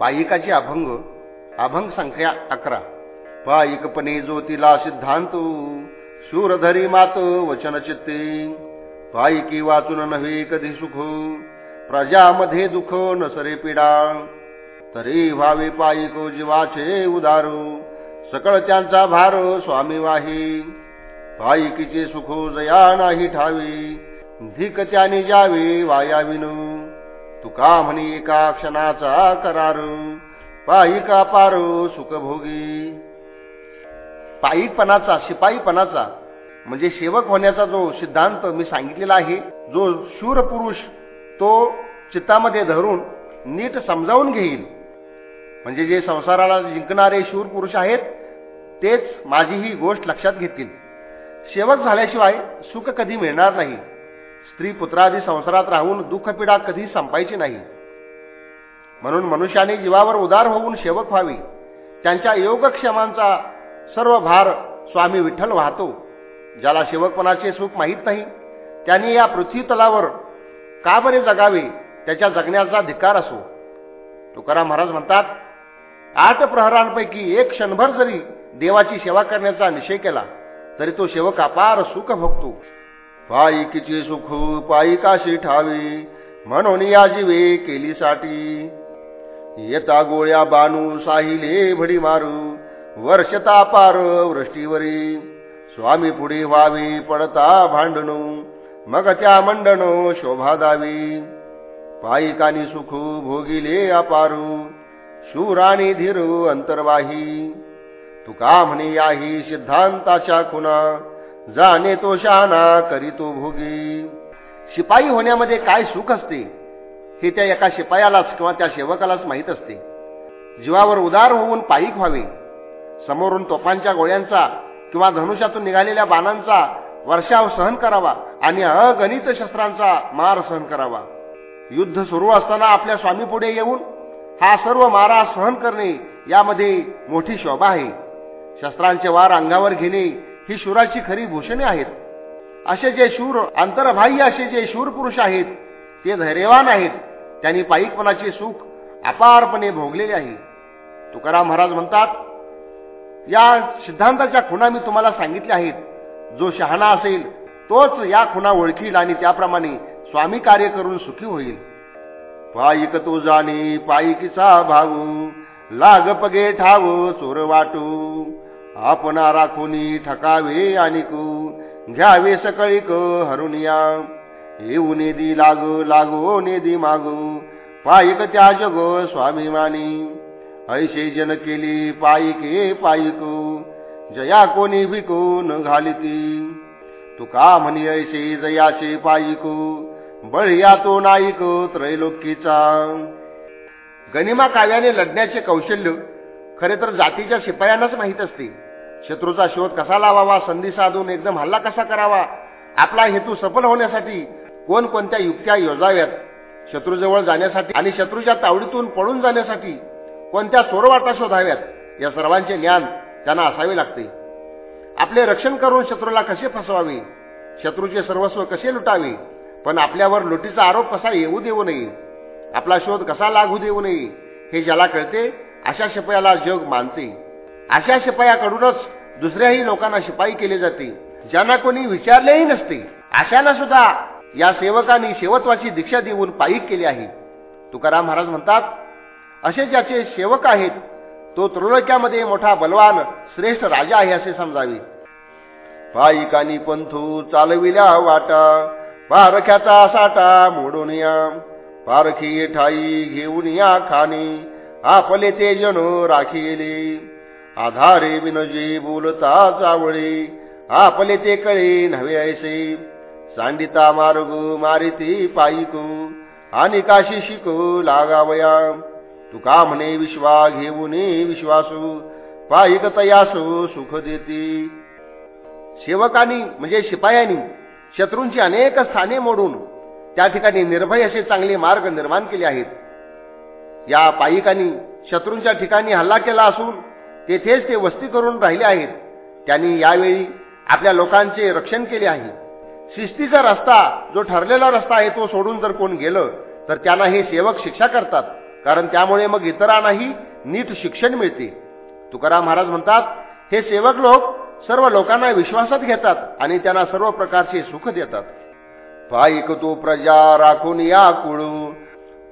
पायिकाची अभंग अभंग संख्या अकरा. पायिकपणे ज्योतीला सिद्धांत शूरधरी मात वचन चित्ते. पायिकी वाचून नव्हे कधी सुख प्रजामध्ये दुःख नसरे पिडा. तरी व्हावे पायिक जीवाचे उदारू सकळ त्यांचा भार स्वामी वाही. पायिकीचे सुख जया नाही ठावी धिक त्याने जावे वाया विनू तुका म्हणी एका क्षणाचा करार? पायी का पार सुखभोगी. पायीपणाचा शिपाईपणाचा म्हणजे सेवक होण्याचा जो सिद्धांत मी सांगितलेला आहे जो शूर पुरुष तो चित्तामध्ये धरून नीट समजावून घेईल. म्हणजे जे संसाराला जिंकणारे शूर पुरुष आहेत तेच माझी ही गोष्ट लक्षात घेतील. सेवक झाल्याशिवाय सुख कधी मिळणार नाही. स्त्री पुत्रादी संसारात राहून दुःखपीडा कधी संपायची नाही. म्हणून मनुष्याने जीवावर उदार होऊन सेवक व्हावे. त्यांच्या योगक्षेमांचा सर्व भार स्वामी विठ्ठल वाहतो. ज्याला सेवकपणाचे सुख माहीत नाही त्यांनी या पृथ्वी तलावर का बरे जगावे त्याच्या जगण्याचा धिकार असो. तुकाराम महाराज म्हणतात आठ प्रहरांपैकी एक क्षणभर जरी देवाची सेवा करण्याचा निषेध केला तरी तो सेवक अपार सुख भोगतो पायिकीचे सुख पायिकाशी ठावी. म्हणून या जीवे केलीसाठी. येता गोळ्या बानू साहिले भडी मारू. वर्षता पार वृष्टीवरी. स्वामी पुढे व्हावी पडता भांडणू. मग त्या मंडणो शोभा दावी. पायिकानी सुख भोगिले अपारू. शूराणी धीरू अंतर्वाही. तुका म्हणे याही सिद्धांताच्या खुना. जाणे तो शहाणा करीतो भोगी. शिपाई होण्यामध्ये काय सुख असते हे त्या एका शिपायालाच किंवा त्या सेवकालाच माहीत असते. जीवावर उदार होऊन पायीक व्हावे. समोरून तोफांच्या गोळ्यांचा किंवा धनुष्यातून निघालेल्या बाणांचा वर्षाव सहन करावा आणि अगणित शस्त्रांचा मार सहन करावा. युद्ध सुरू असताना आपल्या स्वामी पुढे येऊन हा सर्व मारा सहन करणे यामध्ये मोठी शोभा आहे. शस्त्रांचे वार अंगावर घेणे ही शूराची खरी भूषणे आहेत. असे जे शूर अंतर्बाह्य असे जे शूर पुरुष आहेत ते धैर्यवान आहेत. त्यांनी पायिकपणाचे सुख अपारपणे भोगलेले आहे. तुकाराम महाराज म्हणतात या सिद्धांताच्या खुणा मी तुम्हाला सांगितल्या आहेत. जो शहाणा असेल तोच या खुणा ओळखील आणि त्याप्रमाणे स्वामी कार्य करून सुखी होईल. पायिक तो जाणे पायिकीचा भाऊ लाग पगे ठाव चोर वाटू. आपणा कोणी ठकावे आणि घ्यावे सकळीक हरुनिया. येऊ नेदी लाग लागो नेदी मागू पायिक त्या जग स्वाभिमानी ऐशे जन केली पायिके पायिक जया कोणी भिको न घालिती. तुका म्हणी ऐसे जयाचे पायिक बळिया तो नाईक त्रैलोकीचा. गनिमा काव्याने लढण्याचे कौशल्य खरे तर जातीच्या शिपायांनाच माहीत असते. शत्रूचा शोध कसा लावावा संधी साधून एकदम हल्ला कसा करावा? आपला हेतू सफल होण्यासाठी कोणकोणत्या युक्त्या योजाव्यात? शत्रूजवळ जाण्यासाठी आणि शत्रूच्या तावडीतून पळून जाण्यासाठी कोणत्या चोरवाटा शोधाव्यात? या सर्वांचे ज्ञान त्यांना असावे लागते. आपले रक्षण करून शत्रूला कसे फसवावे? शत्रूचे सर्वस्व कसे लुटावे? पण आपल्यावर लुटीचा आरोप कसा येऊ देऊ नये? आपला शोध कसा लागू देऊ नये? हे ज्याला कळते अशा शपयाला जग मानते. अशा शिपायाकडूनच दुसऱ्याही लोकांना शिपाई केले जाते ज्यांना कोणी विचारलेही नसते. अशांना सुद्धा या सेवकांनी शेवत्वाची दीक्षा देऊन पायिक केली आहे. तुकाराम महाराज म्हणतात असे ज्याचे सेवक आहेत तो त्रिलोक्यामध्ये मोठा बलवान श्रेष्ठ राजा आहे असे समजावे. पायिकानी पंथू चालविल्या वाटा पारख्याचा साठा मोडून या. पारखी ठाई घेऊन या खाणी आपले ते जन राखीले. आधारे विनजे बोलता चावळे आपले ते कळे नव्हे ऐसे. सांडिता मार्ग मारिती पायिक आणि काशी शिकू लागावया. तुका म्हणे विश्वा घेऊन विश्वासू पायिक तयासू सुख देती. सेवकांनी म्हणजे शिपायांनी शत्रूंची अनेक स्थाने मोडून त्या ठिकाणी निर्भय असे चांगले मार्ग निर्माण केले आहेत. या पायिकांनी शत्रूंच्या ठिकाणी हल्ला केला असून तेथेच ते वस्ती करून राहिले आहेत. त्यांनी यावेळी आपल्या लोकांचे रक्षण केले आहे. शिस्तीचा रस्ता जो ठरलेला रस्ता आहे तो सोडून जर कोण गेलं तर त्यांना हे सेवक शिक्षा करतात. कारण त्यामुळे मग इतरांनाही नीट शिक्षण मिळते. तुकाराम महाराज म्हणतात हे सेवक लोक सर्व लोकांना विश्वासात घेतात आणि त्यांना सर्व प्रकारचे सुख देतात. पायिक तो प्रजा राखून या कुळू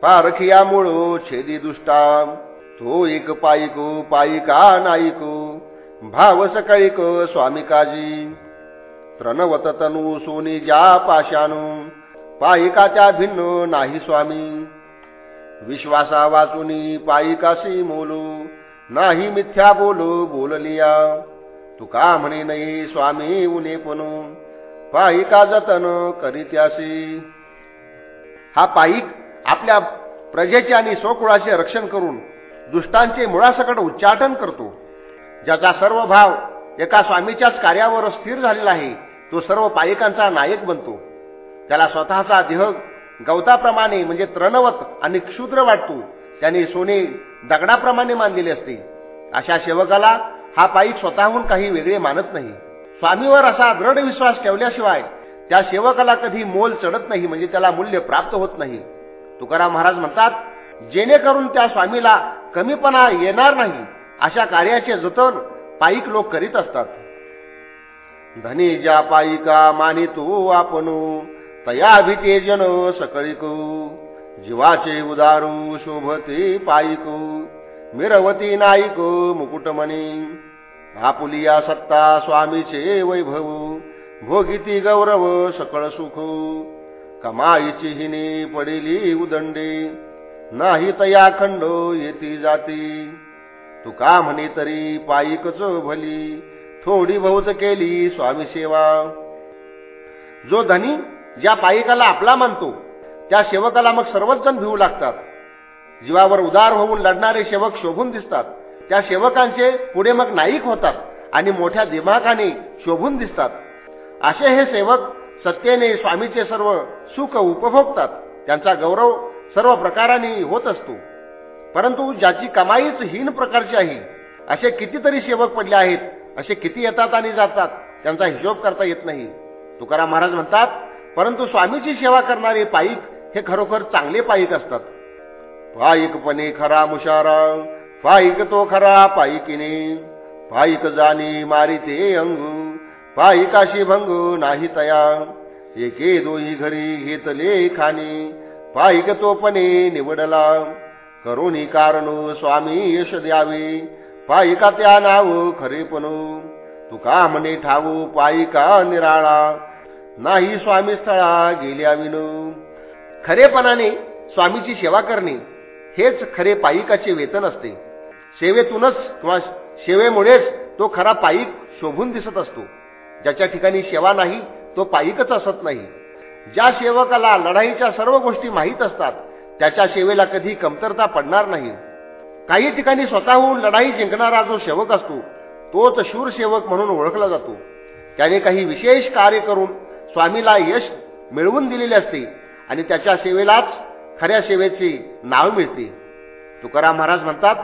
पारखिया मुळू छेदी दुष्टा तो एक पायिको पायिका नाईक भाव सकळीक स्वामी काजी प्रणवत तनू सोनी ज्या पाशानू पायिकाच्या भिन्न नाही स्वामी. विश्वासा वाचुनी पायिकाशी मोलू नाही मिथ्या बोलो बोललिया. तुका म्हणे नाही स्वामी उने पण पायिका जतन करीत्यासी हा पायिक आपल्या प्रजेचे आणि स्वकुळाचे रक्षण करून दुष्टांचे मुळासकट उच्चाटन करतो. ज्याचा सर्व भाव एका स्वामीच्याच कार्यावर स्थिर झालेला आहे तो सर्व पायिकांचा नायक बनतो. त्याला स्वतःचा देह गवताप्रमाणे म्हणजे तृणवत आणि क्षुद्र वाटतो. त्याने सोने दगडाप्रमाणे मानलेले असते. अशा सेवकाला हा पायिक स्वतःहून काही वेगळे मानत नाही. स्वामीवर असा दृढ विश्वास ठेवल्याशिवाय त्या सेवकाला कधी मोल चढत नाही म्हणजे त्याला मूल्य प्राप्त होत नाही. तुकाराम महाराज म्हणतात जेणेकरून त्या स्वामीला कमीपणा येणार नाही अशा कार्याचे जतन पायिक लोक करीत असतात. धनी ज्या पायिका मानितो आपण तया भीते जन सकळीक. जीवाचे उदारू शोभते पायिक मिरवती नाईक मुकुटमणी. आपुलिया सत्ता स्वामीचे वैभव भोगिती गौरव सकळ सुख. कमाईची हिने पडिली उदंडे नाही तया खंडो येती जाती. तू का म्हणे तरी पायिकच भली? थोडी बहुत केली स्वामी सेवा. जो धनी ज्या पायिकाला आपला मानतो त्या सेवकाला मग सर्वच जण भिवू लागतात. जीवावर उदार होऊन लढणारे सेवक शोभून दिसतात. त्या सेवकांचे पुढे मग नाईक होतात आणि मोठ्या दिमाखाने शोभून दिसतात. असे हे सेवक सत्तेने स्वामीचे सर्व सुख उपभोगतात. त्यांचा गौरव सर्व प्रकाराने होत असतो. परंतु ज्याची कमाईच हीन प्रकारची आहे असे कितीतरी सेवक पडले आहेत असे किती येतात आणि जातात त्यांचा हिशोब करता येत नाही. तुकाराम महाराज म्हणतात परंतु स्वामीची सेवा करणारे पायिक हे खरोखर चांगले पायिक असतात. पायिकपणे खरा मुशारा पायिक तो खरा पायिकीने पायिक जाणे मारिते अंग पायिकाशी भंग नाही तया. एके दोही घरी घेतले खाणी पायिक तोपणे निवडला. करुणी कारण स्वामी यश द्यावे. पायिका त्या नाव खरेपण तुका म्हणे ठाऊ पायिका निराळा. नाही स्वामी स्थळा गेल्या विनो. खरेपणाने स्वामीची सेवा करणे हेच खरे पायिकाचे वेतन असते. सेवेतूनच किंवा सेवेमुळेच तो खरा पायिक शोभून दिसत असतो. ज्याच्या ठिकाणी सेवा नाही तो पायिकच असत नाही. ज्या सेवकाला लढाईच्या सर्व गोष्टी माहीत असतात त्याच्या सेवेला कधी कमतरता पडणार नाही. काही ठिकाणी स्वतःहून लढाई जिंकणारा जो सेवक असतो तोच शूर सेवक म्हणून ओळखला जातो. त्याने काही विशेष कार्य करून स्वामीला यश मिळवून दिलेले असते आणि त्याच्या सेवेलाच खऱ्या सेवेचे नाव मिळते. तुकाराम महाराज म्हणतात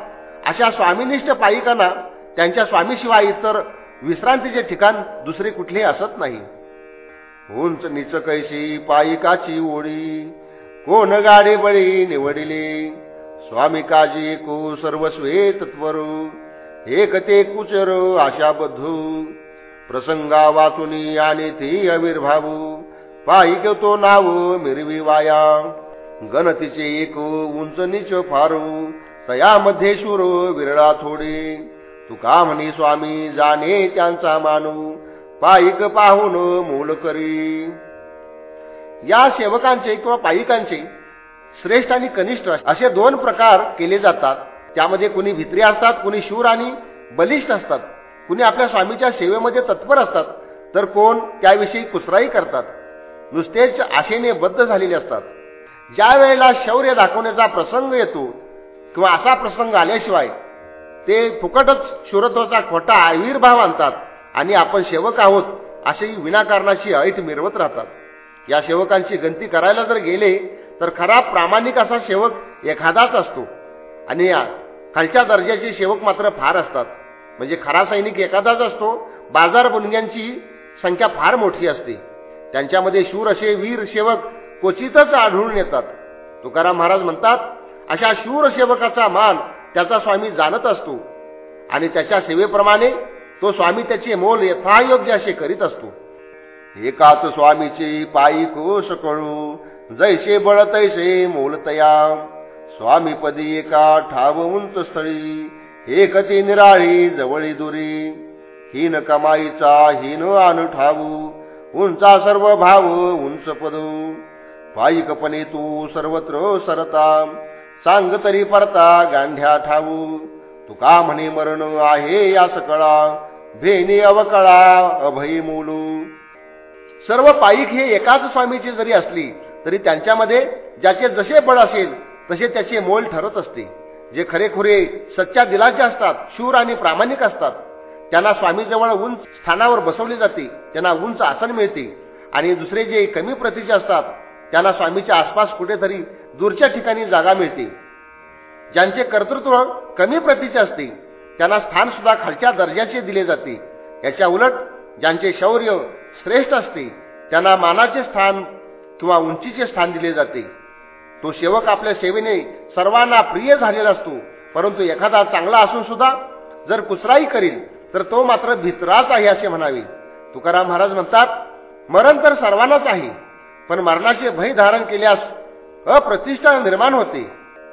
अशा स्वामीनिष्ठ पायिकांना त्यांच्या स्वामीशिवाय इतर विश्रांतीचे ठिकाण दुसरे कुठले असत नाही. उंच निच कैशी पायिकाची ओढी. कोण गाडे बळी निवडिले? स्वामी काजी कु सर्वस्वे तत्वरू. एक ते कुचर आशाबद्धू प्रसंगा वाचुनी आणि ती अविर्भावू पायिक तो नाव मिरवी वाया. गणतीचे एक उंच निच फारू. तयामध्ये शूर विरळा थोडे. तुका म्हणी स्वामी जाणे त्यांचा मानू. पायिक पाहून मूल करी. या सेवकांचे किंवा पायिकांचे श्रेष्ठ आणि कनिष्ठ असे दोन प्रकार केले जातात. त्यामध्ये कुणी भित्री असतात कुणी शूर आणि बलिष्ठ असतात. कुणी आपल्या स्वामीच्या सेवेमध्ये तत्पर असतात तर कोण त्याविषयी कुसराई करतात. नुसतेच आशेने बद्ध झालेले असतात. ज्या वेळेला शौर्य दाखवण्याचा प्रसंग येतो किंवा असा प्रसंग आल्याशिवाय ते फुकटच शूरत्वाचा खोटा आविर्भाव आणतात. आणि आपण सेवक आहोत असेही विनाकारणाची ऐट मिरवत राहतात. या सेवकांची गंती करायला जर गेले तर खरा प्रामाणिक असा सेवक एखादाच असतो. आणि या खालच्या दर्जाचे सेवक मात्र फार असतात. म्हणजे खरा सैनिक एखादाच असतो बाजार बुनग्यांची संख्या फार मोठी असते. त्यांच्यामध्ये शूर असे वीर सेवक क्वचितच आढळून येतात. तुकाराम महाराज म्हणतात अशा शूर सेवकाचा मान त्याचा स्वामी जाणत असतो. आणि त्याच्या सेवेप्रमाणे तो स्वामी त्याचे मोल यथायोग्य असे करीत असतो. एकाच स्वामीचे पायी कोश कळू जैसे बळ तैसे मोलतया स्वामीपदी एका ठाव उंच स्थळी एकती निराळी जवळी दुरी. हीन कमाईचा हीन आन ठावू उंचा सर्व भाव उंच पदू. पायिकपणे तू सर्वत्र सरता सांग तरी परता गांध्या ठावू. तुका म्हणे मरण आहे या सकळा भेनी अवकळा अभयी मुलू. सर्व पायिक हे एकाच स्वामीची जरी असली तरी त्यांच्यामध्ये ज्याचे जसे बळ असेल तसे त्याचे मोल ठरत असते. जे खरेखुरे सच्च्या दिलाचे असतात शूर आणि प्रामाणिक असतात त्यांना स्वामीजवळ उंच स्थानावर बसवले जाते त्यांना उंच आसन मिळते. आणि दुसरे जे कमी प्रतीचे असतात त्यांना स्वामीच्या आसपास कुठेतरी दूरच्या ठिकाणी जागा मिळते. ज्यांचे कर्तृत्व कमी प्रतीचे असते त्यांना स्थान सुद्धा खालच्या दर्जाचे दिले जाते. याच्या उलट ज्यांचे शौर्य श्रेष्ठ असते त्यांना मानाचे स्थान किंवा उंचीचे स्थान दिले जाते. तो सेवक आपल्या सेवेने सर्वांना प्रिय झालेला असतो परंतु एखादा चांगला असून सुद्धा जर कुचराई करील तर तो मात्र भित्राच आहे असे म्हणावे. तुकाराम महाराज म्हणतात मरण तर सर्वांनाच आहे पण मरणाचे भय धारण केल्यास अप्रतिष्ठा निर्माण होते.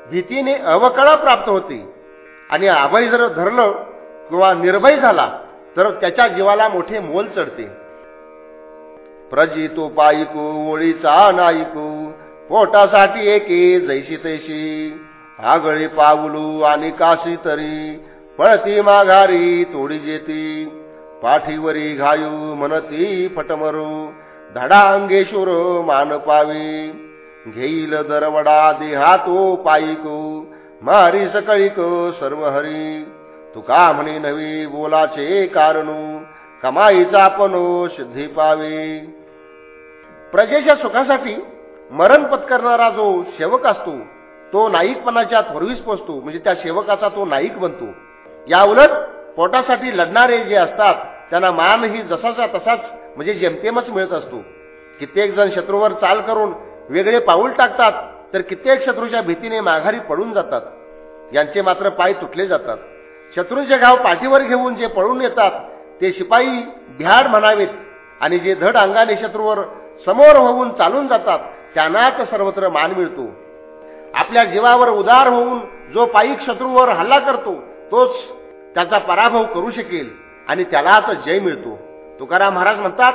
भीतीने अवकळा प्राप्त होते. आणि आभय जर धरलं किंवा निर्भय झाला तर त्याच्या जीवाला मोठे मोल चढते. प्रजितो पायिकू ओळीचा नायिकू पोटासाठी एके जैशी तैशी. आगळी पाऊलू आणि काशी तरी पळती माघारी तोडी जेती. पाठीवरी घायू म्हणती फटमरू धडा अंगेश्वर मान पावी. घेईल दरवडा देहातो पायिको मारी सकळीक सर्व हरी. तुका म्हणे नवी बोलाचे कारणू कमाईचा पण सिद्धी पावे प्रजेच्या सुखासाठी मरण पत्करणारा जो सेवक असतो तो नाईकपणाच्या थोरवीस पोचतो म्हणजे त्या सेवकाचा तो नाईक बनतो. या उलट पोटासाठी लढणारे जे असतात त्यांना मानही जसाचा तसाच म्हणजे जेमतेमच मिळत असतो. कित्येक जण शत्रूवर चाल करून वेगळे पाऊल टाकतात तर कित्येक शत्रूच्या भीतीने माघारी पडून जातात. यांचे मात्र पाय तुटले जातात. शत्रूंचे गाव पाठीवर घेऊन जे पळून येतात ते शिपाई भ्याड म्हणावेत आणि जे धड अंगाने शत्रूवर समोर होऊन चालून जातात त्यांनाच सर्वत्र मान मिळतो. आपल्या जीवावर उदार होऊन जो पायिक शत्रूवर हल्ला करतो तोच त्याचा पराभव करू शकेल आणि त्यालाच जय मिळतो. तुकाराम महाराज म्हणतात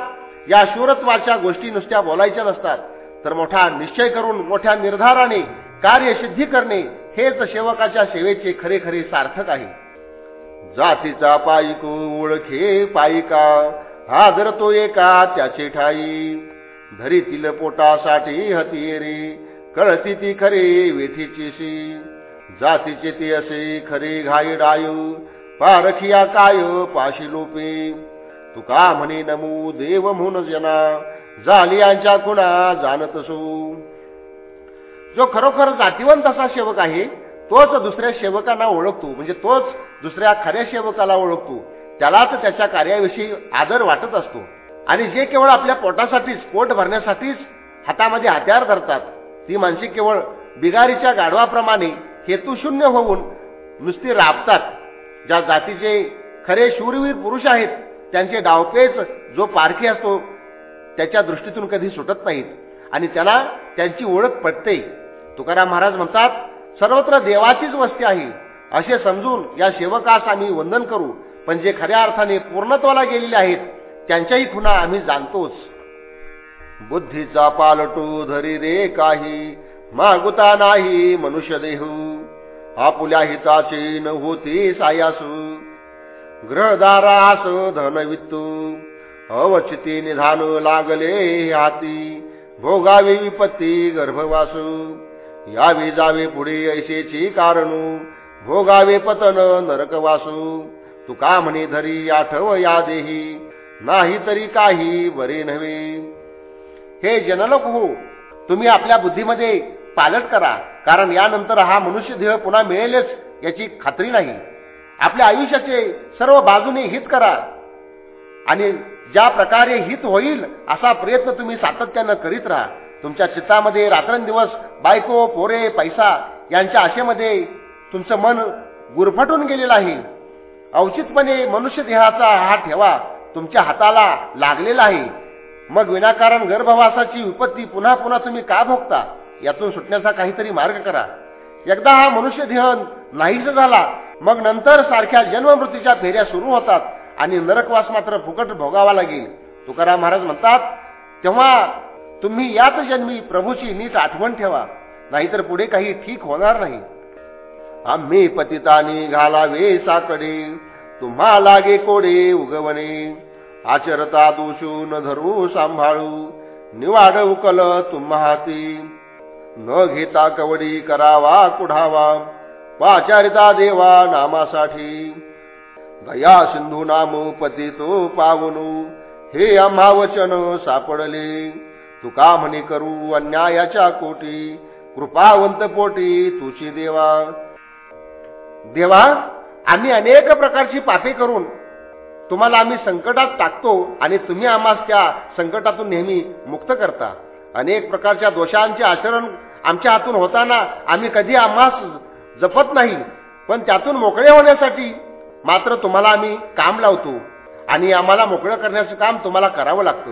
या शूरत्वाच्या गोष्टी नुसत्या बोलायच्या नसतात. तर मोठा निश्चय करून मोठ्या निर्धाराने कार्यसिद्धी करणे हेच सेवकाच्या सेवेचे खरे खरे सार्थक आहे. जातीचा पायिक ओळखे पायिका हा जर तो एका त्याचे ठाई. धरीतील पोटासाठी हतिये कळती ती खरे वेठीची जातीचे ते असे खरे घाई डायू पारखिया काय पाशी लोपे. तुका म्हणे नमू देव म्हणून जना झाली यांच्या कुणा जाणत असू. जो खरोखर जातीवंत असा सेवक आहे तोच दुसऱ्या सेवकांना ओळखतो. म्हणजे तोच दुसऱ्या खऱ्या सेवकाला ओळखतो. त्यालाच त्याच्या कार्याविषयी आदर वाटत असतो. आणि जे केवळ आपल्या पोटासाठीच पोट भरण्यासाठीच हातामध्ये हत्यार धरतात ती माणसे केवळ बिगारीच्या गाढवाप्रमाणे हेतुशून्य होऊन नुसती राबतात. ज्या जातीचे खरे शूरवीर पुरुष आहेत त्यांचे डावपेच जो पारखी असतो त्याच्या दृष्टीतून कधी सुटत नाहीत. आणि त्याला त्यांची ओळख पडते तुकाराम महाराज म्हणतात सर्वत्र देवाचीच वस्ती आहे. असे समजून या सेवकास आम्ही वंदन करू. पण जे खऱ्या अर्थाने पूर्णत्वाला गेलेले आहेत त्यांच्याही खुणा आम्ही जाणतोच. बुद्धीचा पालटू धरी रे काही मागुता नाही मनुष्य देहू. आपुल्या हिताचे न होते सायासू. ग्रहदारास धनवित्तू अवचिती निधान लागले हाती. भोगावी विपत्ती गर्भवासू. यावे जावे पुढे ऐशेची कारणू. भोगावे पतन नरकवासू. तुका म्हणे धरी आठव या देही. नाही तरी काही बरे नव्हे. हे जनलोक हो तुम्ही आपल्या बुद्धीमध्ये पालट करा कारण यानंतर हा मनुष्य देह पुन्हा मिळेलच याची खात्री नाही. आपल्या आयुष्याचे सर्व बाजूने हित करा. आणि ज्या प्रकारे हित होईल असा प्रयत्न तुम्ही सातत्यानं करीत राहा. तुमच्या चित्तामध्ये रात्रंदिवस बायको पोरे पैसा यांच्या आशेमध्ये तुमचं मन गुरफटून गेलेलं आहे. अवचितपणे मनुष्य देहाचा हा ठेवा तुमच्या हाताला लागलेला आहे. मग विनाकारण गर्भवासाची विपत्ती पुन्हा पुन्हा तुम्ही का भोगता? यातून सुटण्याचा काहीतरी मार्ग करा. एकदा हा मनुष्य देह नाहीच झाला मग नंतर सारख्या जन्ममृत्यूच्या फेऱ्या सुरू होतात. आणि नरकवास मात्र फुकट भोगावा लागेल. तुकाराम महाराज म्हणतात तेव्हा तुम्ही याच जन्मी प्रभूची नीट आठवण ठेवा नाहीतर पुढे काही ठीक होणार नाही. आम्ही पतितानी घालावे साकडे तुम्हा लागे कोडे उगवणे. आचरता दोषू न धरू सांभाळू निवाड उकल तुम्हा हाती न घेता कवडी करावा कुढावा वाचारिता देवा नामासाठी. दया सिंधू नाम पती तो पावनू. हे आम्हावचन सापडले. तुका म्हणे करू अन्यायाच्या कोटी. कृपावंत पोटी तुची देवा. देवा आम्ही अनेक प्रकारची पापे करून तुम्हाला आम्ही संकटात टाकतो आणि तुम्ही आम्हास त्या संकटातून नेहमी मुक्त करता. अनेक प्रकारच्या दोषांचे आचरण आमच्या हातून होताना आम्ही कधी आम्हास जपत नाही पण त्यातून मोकळे होण्यासाठी मात्र तुम्हाला आम्ही काम लावतो आणि आम्हाला मोकळं करण्याचं काम तुम्हाला करावं लागतं.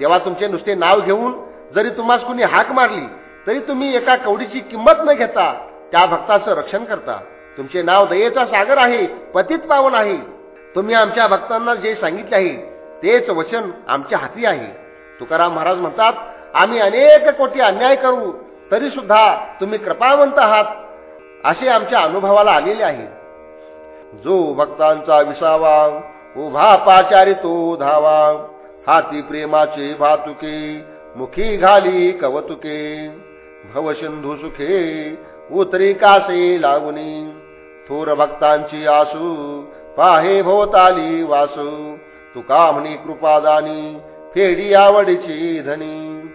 जेव्हा तुमचे नुसते नाव घेऊन जरी तुम्हाला कुणी हाक मारली तरी तुम्ही एका कवडीची किंमत न घेता त्या भक्ताचं रक्षण करता. तुमचे नाव दयेचा सागर आहे पतित पावन आहे. तुम्ही आमच्या भक्तांना जे सांगितले आहे तेच वचन आमच्या हाती आहे. तुकाराम महाराज म्हणतात आम्ही अनेक कोटी अन्याय करू तरी सुद्धा तुम्ही कृपावंत आहात. असे आमच्या अनुभवाला आलेले आहे. जो भक्तांचा विसावा उभा पाचारी तो धावा हाती प्रेमाचे भातुके मुखी घाली कवतुके. भवसिंधू सुखे उतरी कासे लागुनी. थोर भक्तांची आसू पाहे भोवताली वासू. तुका म्हणी कृपादानी फेडी आवडीची धनी.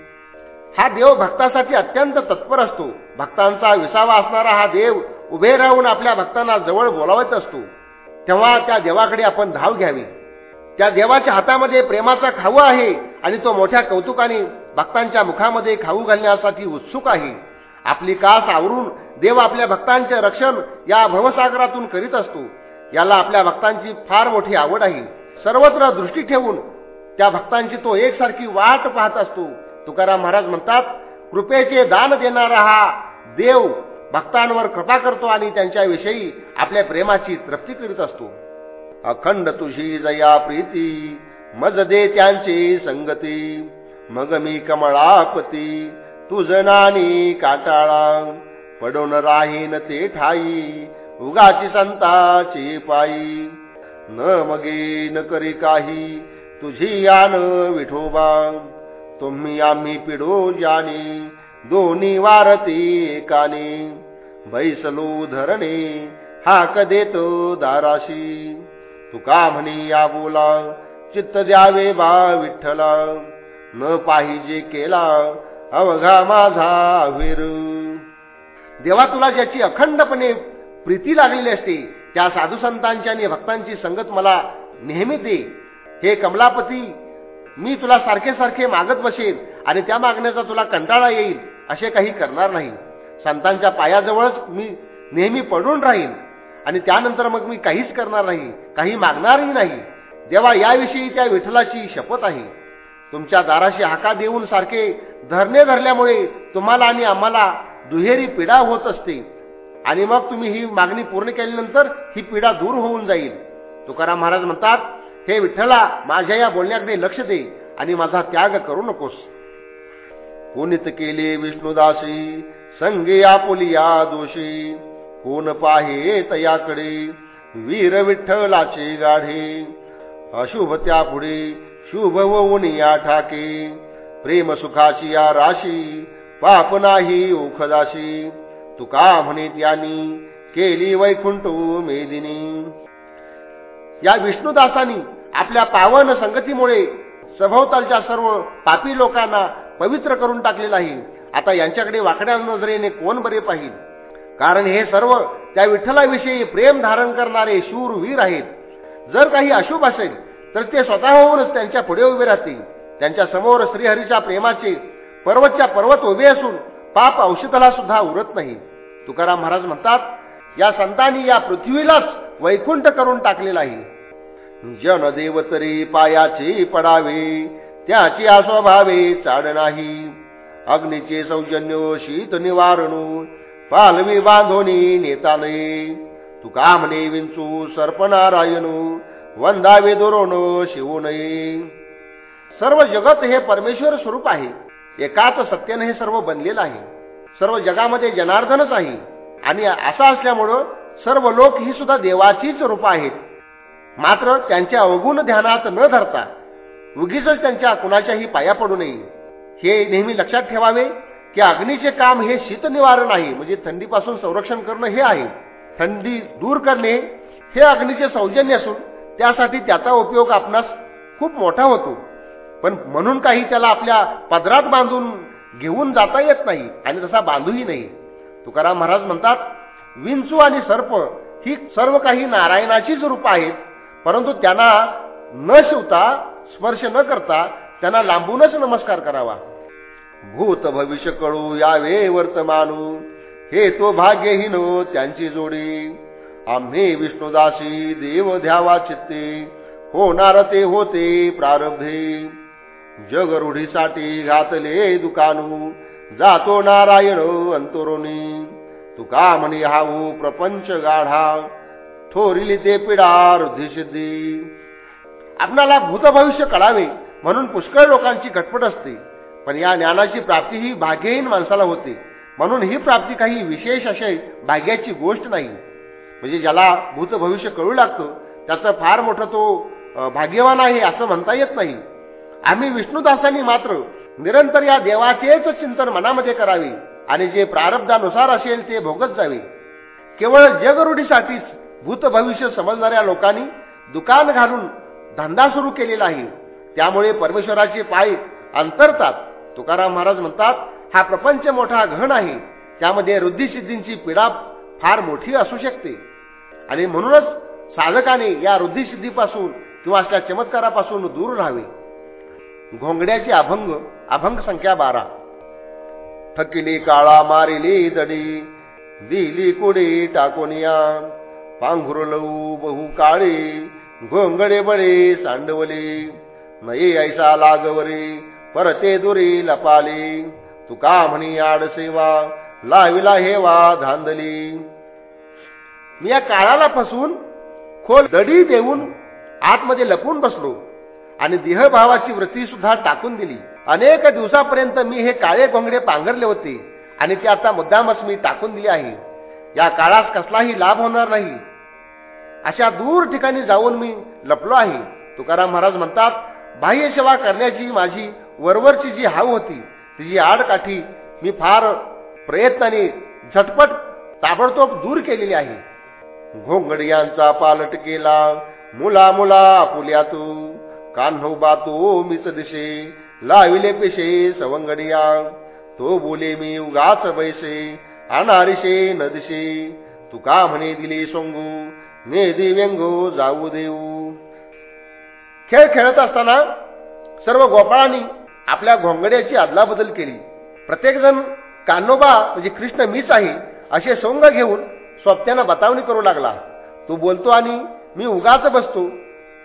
हा देव भक्तासाठी अत्यंत तत्पर असतो. भक्तांचा विसावा असणारा हा देव उभे राहून आपल्या भक्तांना जवळ बोलावत असतो तेव्हा त्या देवाकडे आपण धाव घ्यावी. त्या देवाच्या हातामध्ये प्रेमाचा खाऊ आहे आणि तो मोठ्या कौतुकाने भक्तांच्या मुखामध्ये खाऊ घालण्यासाठी उत्सुक आहे. आपली कास आवरून देव आपल्या भक्तांचे रक्षण या भवसागरातून करीत असतो. याला आपल्या भक्तांची फार मोठी आवड आहे. सर्वत्र दृष्टी ठेवून त्या भक्तांची तो एकसारखी वाट पाहत असतो. तुकाराम महाराज म्हणतात कृपेचे दान देणारा हा देव भक्तांवर कृपा करतो आणि त्यांच्याविषयी आपल्या प्रेमाची तृप्ती करीत असतो. अखंड तुझी जया प्रीती मज दे त्यांची संगती. मग मी कमळापती तुझ नानी काटाळा. पडून राहीन ते ठाई उगाची संताची पायी. न मगे न करी काही तुझी यान विठोबा. तुम्ही आम्ही पिढो जानी दोन्ही वारती एकानी. बैसलो धरणे हाक देतो दाराशी. तुका म्हणी या बोला? चित्त द्यावे बा विठ्ठला. न पाहिजे केला अवघा माझा वीर देवा तुला ज्याची अखंडपणे प्रीती लागलेली असते त्या साधू संतांची आणि भक्तांची संगत मला नेहमी दे. हे कमलापती मी तुला सारखे सारखे मागत बसेन आणि त्या मागण्याचा तुला कंटाळा येईल असे काही करणार नाही. संतांच्या पायाजवळच मी नेहमी पडून राहीन. आणि त्यानंतर मग मी काहीच करणार नाही काही मागणारही नाही. देवा याविषयी त्या विठ्ठलाची शपथ आहे. तुमच्या दाराशी हाका देऊन सारखे धरणे धरल्यामुळे तुम्हाला आणि आम्हाला दुहेरी पीडा होत असते. आणि मग तुम्ही ही मागणी पूर्ण केल्यानंतर ही पीडा दूर होऊन जाईल. तुकाराम महाराज म्हणतात हे विठ्ठला माझ्या या बोलण्याकडे लक्ष दे आणि माझा त्याग करू नकोस. कोणीत केले विष्णुदासी संगे आपुलिया दोषी. कोण पाहे तयाकडे वीर विठ्ठलाचे गाढे. अशुभ त्या पुढे शुभ वनिया ठाके. प्रेम सुखाची या राशी पाप नाही ओखदाशी. तुका म्हणे त्यानी केली वैकुंठ मेदिनी. या विष्णुदासानी आपल्या पावन संगतीमुळे सभोवतालच्या सर्व पापी लोकांना पवित्र करून टाकलेलं आहे. आता यांच्याकडे वाकड्या नजरेने कोण बरे पाहिजे? कारण हे सर्व त्या विठ्ठलाविषयी प्रेम धारण करणारे शूर वीर आहेत. जर काही अशुभ असेल तर ते स्वतःहूनच त्यांच्या पुढे उभे राहतील. त्यांच्यासमोर श्रीहरीच्या प्रेमाचे पर्वतच्या पर्वत उभे असून पाप औषधाला सुद्धा उरत नाही. तुकाराम महाराज म्हणतात या संतांनी या पृथ्वीलाच वैकुंठ करून टाकलेला आहे. जन देव पायाची पडावी पडावे त्याची आस्वभावे चाड नाही. अग्नीचे सौजन्य शीत निवारणू पालवी बांधोनी नेता नये तुका म्हणे विंचू सर्पनारायणू वंदावे दोरोण शिवू नये सर्व जगत हे परमेश्वर स्वरूप आहे. एकाच सत्याने हे सर्व बनलेलं आहे. सर्व जगामध्ये जनार्दनच आहे. आणि असा असल्यामुळं सर्व लोक ही सुद्धा देवाचीच रूप आहेत. मात्र त्यांच्या अवगुण ध्यानात न धरता उगीच त्यांच्या कुणाच्याही पाया पडू नये. हे नेहमी लक्षात ठेवावे की अग्नीचे काम हे शीत निवारण आहे. म्हणजे थंडीपासून संरक्षण करणं हे आहे. थंडी दूर करणे हे अग्नीचे सौजन्य असून त्यासाठी त्याचा उपयोग आपणास खूप मोठा होतो. पण म्हणून काही त्याला आपल्या पदरात बांधून घेऊन जाता येत नाही आणि तसा बांधूही नाही. तुकाराम महाराज म्हणतात विंचू आणि सर्प ही सर्व काही नारायणाचीच रूप आहेत परंतु त्यांना न शिवता स्पर्श न करता त्यांना लांबूनच नमस्कार करावा. भूत भविष्य कळू यावे वर्तमानू. हे तो भाग्यहीन त्यांची जोडी. आम्ही विष्णुदासी देव ध्यावा चित्ते. होणार ते होते प्रारब्धे. जगरूढीसाठी घातले दुकानू. जातो नारायण अंतरोनी तुका म्हणी हाऊ प्रपंच गाढा. थोरिली ते पिडा सिद्धी आपणाला भूतभविष्य कळावे म्हणून पुष्कळ लोकांची घटपट असते. पण या ज्ञानाची प्राप्ती ही भाग्यहीन माणसाला होते. म्हणून ही प्राप्ती काही विशेष असे भाग्याची गोष्ट नाही. म्हणजे ज्याला भूत भविष्य कळू लागतं त्याचं फार मोठं तो भाग्यवान आहे असं म्हणता येत नाही. आम्ही विष्णुदासांनी मात्र निरंतर या देवाचेच चिंतन मनामध्ये करावे आणि जे प्रारब्धानुसार असेल ते भोगत जावे. केवळ जगरूढीसाठीच भूत भविष्य समजणाऱ्या लोकांनी दुकान घालून धंदा सुरू केलेला आहे. त्यामुळे परमेश्वराचे पाय अंतरतात. तुकाराम महाराज म्हणतात हा प्रपंच मोठा घन आहे. त्यामध्ये रुद्धिसिद्धींची पीडा फार मोठी असू शकते. आणि म्हणूनच साधकाने या रुद्धिसिद्धीपासून किंवा असल्या चमत्कारापासून दूर राहावे. घोंगड्याचे अभंग अभंग संख्या बारा. थकिली काळा मारिली दडी दिली कुडी टाकोनिया पांघुरलऊ बहु काळे घोंगडे बळे सांडवले. नये ऐसा लागवरे परते दुरी लपाले. तुका म्हणी आडसेवा लाविला हेवा धांदली. मी या काळाला फसवून खोल दडी देऊन आतमध्ये लपून बसलो आणि देहभावाची वृत्ती सुद्धा टाकून दिली. अनेक दिवसापर्यंत मी हे काळे घोंगडे पांघरले होते आणि ते आता मुद्दामच मी टाकून दिले आहे. या काळास कसलाही लाभ होणार नाही. अशा दूर ठिकाणी जाऊन मी लपलो आहे. तुकाराम महाराज म्हणतात बाह्य सेवा करण्याची माझी वरवरची जी हाव होती तिची आडकाठी मी फार प्रयत्नाने झटपट ताबडतोब दूर केलेली आहे. घोंगडियांचा पालट केला मुला मुला आपुल्या तू कान्हो बातो मीच दिशे लाविले पेशे सवंगडिया तो बोले मी उगाच बैसे अनारिशे न दिशे तुका म्हणे दिले सोंगू ने व्यंगो जाऊ देऊ. खेळ खेळत असताना सर्व गोपाळांनी आपल्या घोंगड्याची अदलाबदल केली. प्रत्येकजण कान्होबा म्हणजे कृष्ण मीच आहे असे सोंग घेऊन स्वप्त्यानं बतावणी करू लागला. तो बोलतो आणि मी उगाच बसतो.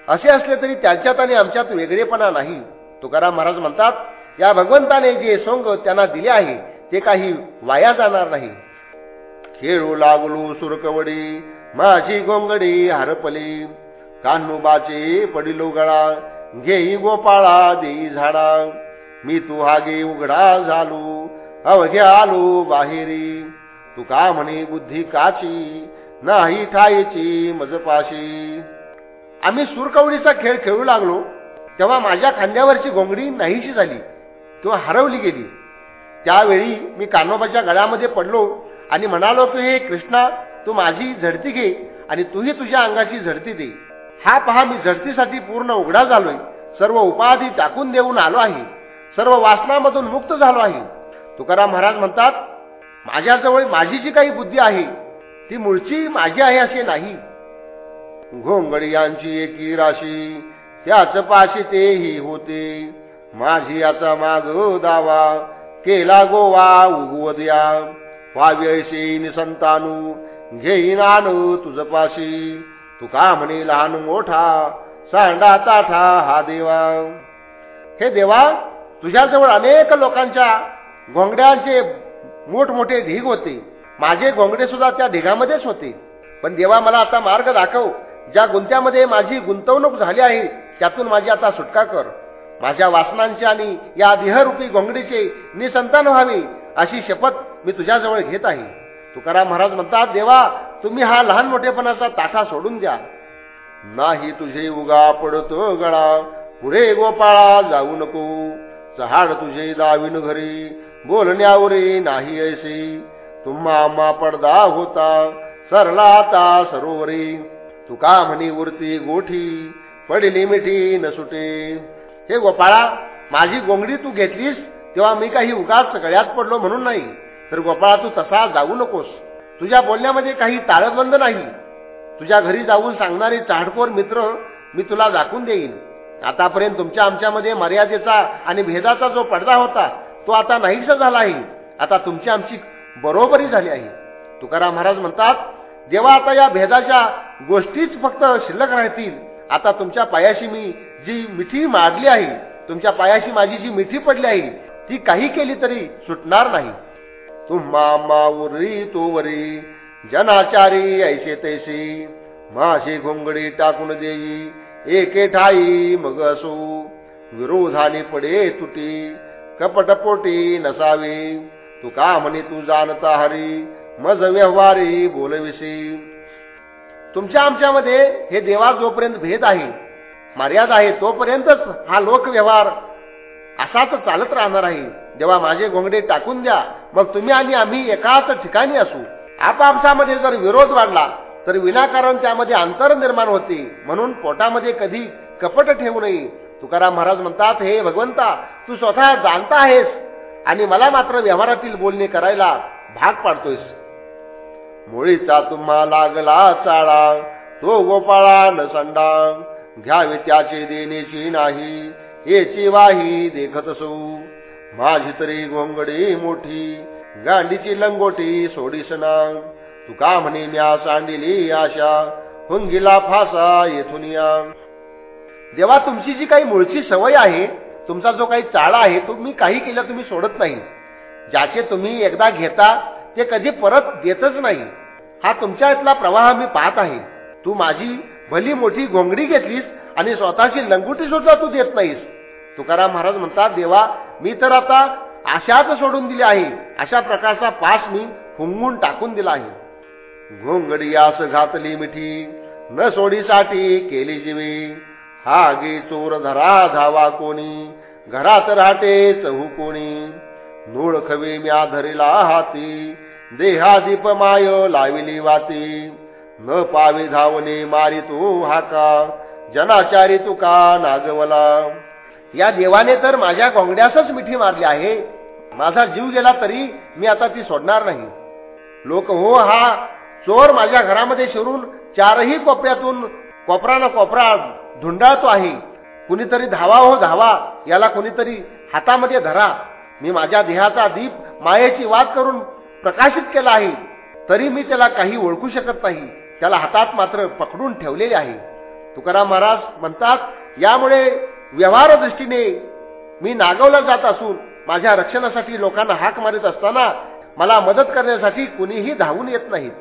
असे असले तरी त्यांच्यात आणि आमच्यात वेगळेपणा नाही. तुकाराम महाराज म्हणतात या भगवंताने जे सोंग त्यांना दिले आहे ते काही वाया जाणार नाही. खेळू लागलो सुरकवडी माझी गोंगडी हरपली. कान्होबाचे पडिलो गळा. घेई गोपाळा देई झाडा. मी तू हागे उघडा झालो. अवघ्या आलो बाहेरी. तू का म्हणे बुद्धी काची? नाही ठायची मजपाशी. आम्ही सुरकवडीचा खेळ खेळू लागलो. तेव्हा माझ्या खांद्यावरची गोंगडी नाहीशी झाली. किंवा हरवली गेली. त्यावेळी मी कान्होबाच्या गळ्यामध्ये पडलो आणि म्हणालो की हे कृष्णा तू माझी झडती घे आणि तूही तुझ्या अंगाची झडती दे. हा पहा मी झडतीसाठी पूर्ण उघडा झालोय. सर्व उपाधी टाकून देऊन आलो आहे. सर्व वासनामधून मुक्त झालो आहे. तुकाराम महाराज म्हणतात माझ्याजवळ माझी जी काही बुद्धी आहे. ती मूळची माझी आहे असे नाही. घोंगडियांची एकी राशी त्याच पाशी तेही होते. माझी याचा माग दावा केला गोवा उगवद्या वाव्यशी निसंतानू घेईन आणू तुझ पाशी तुका म्हणे लहान मोठा सांडा ताठा हा देवा. हे देवा तुझ्याजवळ अनेक लोकांच्या घोंगड्यांचे मोठमोठे ढीग होते. माझे गोंगडे सुद्धा त्या ढिगामध्येच होते. पण देवा मला आता मार्ग दाखव. ज्या गुंत्यामध्ये माझी गुंतवणूक झाली आहे त्यातून माझी आता सुटका कर. माझ्या वासनांचे आणि या देहरूपी घोंगडीचे निसंतान व्हावे अशी शपथ मी तुझ्याजवळ घेत आहे. तुकाराम महाराज म्हणतात देवा तुम्ही हा लहान मोठेपणाचा ताठा सोडून द्या. नाही तुझे उगा पडतो गळा. पुढे गोपाळा जाऊ नको. चहाड तुझे दाविन घरी. बोलण्यावरी नाही ऐसे. तुम्हा मा पडदा होता. सरला आता सरोवरी. तुका म्हणी उरती गोठी. पडली मिठी न सुटे. हे गोपाळा माझी गोंगडी तू घेतलीस तेव्हा मी काही उगाच गळ्यात पडलो म्हणून नाही. तर गोपाळा तू तसा जाऊ नकोस. तुझ्या बोलण्यामध्ये काही ताळबंद नाही. तुझ्या घरी जाऊन सांगणारे चाडकोर मित्र मी तुला दाखवून देईन. आतापर्यंत तुमच्या आमच्यामध्ये मर्यादेचा आणि भेदाचा जो पडदा होता तो आता नाहीसा झाला आहे. आता तुमची आमची बरोबरी झाली आहे. तुकाराम महाराज म्हणतात जेव्हा आता या भेदाच्या गोष्टीच फक्त शिल्लक राहतील. आता तुमच्या पायाशी मी जी मिठी मारली आहे तुमच्या पायाशी माझी जी मिठी पडली आहे ती काही केली तरी सुटणार नाही. तुम्हा मावरी तोवरी. जनाचारी ऐसे तैसी. माशी घोंगडी टाकून देई. एके ठाई मग असो. विरोधाने पडे तुटी. कपटपोटी नसावी. तू का म्हणे तू जाणता हरी. मज व्यवहारी बोलविशी. तुमच्या आमच्यामध्ये हे देवा जोपर्यंत भेद आहे मर्यादा आहे तोपर्यंतच हा लोक व्यवहार असाच चालत राहणार आहे. जेव्हा माझे घोंगडे टाकून द्या. मग तुम्ही आणि आम्ही एकाच ठिकाणी असू. आपापसामध्ये जर विरोध वाढला तर विनाकारण त्यामध्ये अंतर निर्माण होते. म्हणून पोटामध्ये कधी कपट ठेवू नये. तुकाराम महाराज म्हणतात हे भगवंता तू स्वतः जाणता आहेस आणि मला मात्र व्यवहारातील बोलणे करायला भाग पाडतोयस. मुळीचा तुम्हा लागला चाळा तो गोपाळा न संडा घ्यावे त्याचे देण्याची नाही. याची वाही देखत सो माझी तरी गोंगडी मोठी गांडीची लंगोटी सोडीसना तुका म्हणे म्या सांडिली आशा हुंगीला फासा येथून या. देवा तुमची जी काही मूळची सवय आहे तुमचा जो काही चाळा आहे तो मी काही केलं तुम्ही सोडत नाही. ज्याचे तुम्ही एकदा घेता ते कधी परत देतच नाही. हा तुमच्या इथला प्रवाह मी पाहत आहे. तू माझी भली मोठी घोंगडी घेतलीस आणि स्वतःची लंगुटी सुद्धा तू देत नाहीस. तुकाराम महाराज म्हणतात देवा मी तर आता आशाच सोडून दिली आहे. अशा प्रकारचा पास मी हुंगून टाकून दिला आहे. घोंगडी आस घातली मिठी न सोडीसाठी केली जीवी. हा गे चोर धरा धावा कोणी घरात राहते चहू कोणी. नूळ खवे म्या धरिला हाती देहा दीप माय लाविली वाती. न पावे धावने मारी तू हाका जनाचारी तुका नागवला. या देवाने तर माझ्या गोंगड्यासच मिठी मारली आहे. माझा जीव गेला तरी मी आता ती सोडणार नाही. लोक हो हा चोर माझ्या घरामध्ये शिरून चारही कोपऱ्यातून कोपरा ना कोपरा धुंडाळतो आहे. कुणीतरी धावा हो धावा याला कुणीतरी हातामध्ये धरा. मी माझ्या देहाचा दीप मायेची वाद करून प्रकाशित केला आहे. तरी मी त्याला काही ओळखू शकत नाही. त्याला हातात मात्र पकडून ठेवलेले आहे. तुकाराम महाराज म्हणतात यामुळे व्यवहार दृष्टीने मी नागवला जात असून माझ्या रक्षणासाठी लोकांना हाक मारित असताना मला मदत करण्यासाठी कुणीही धावून येत नाहीत.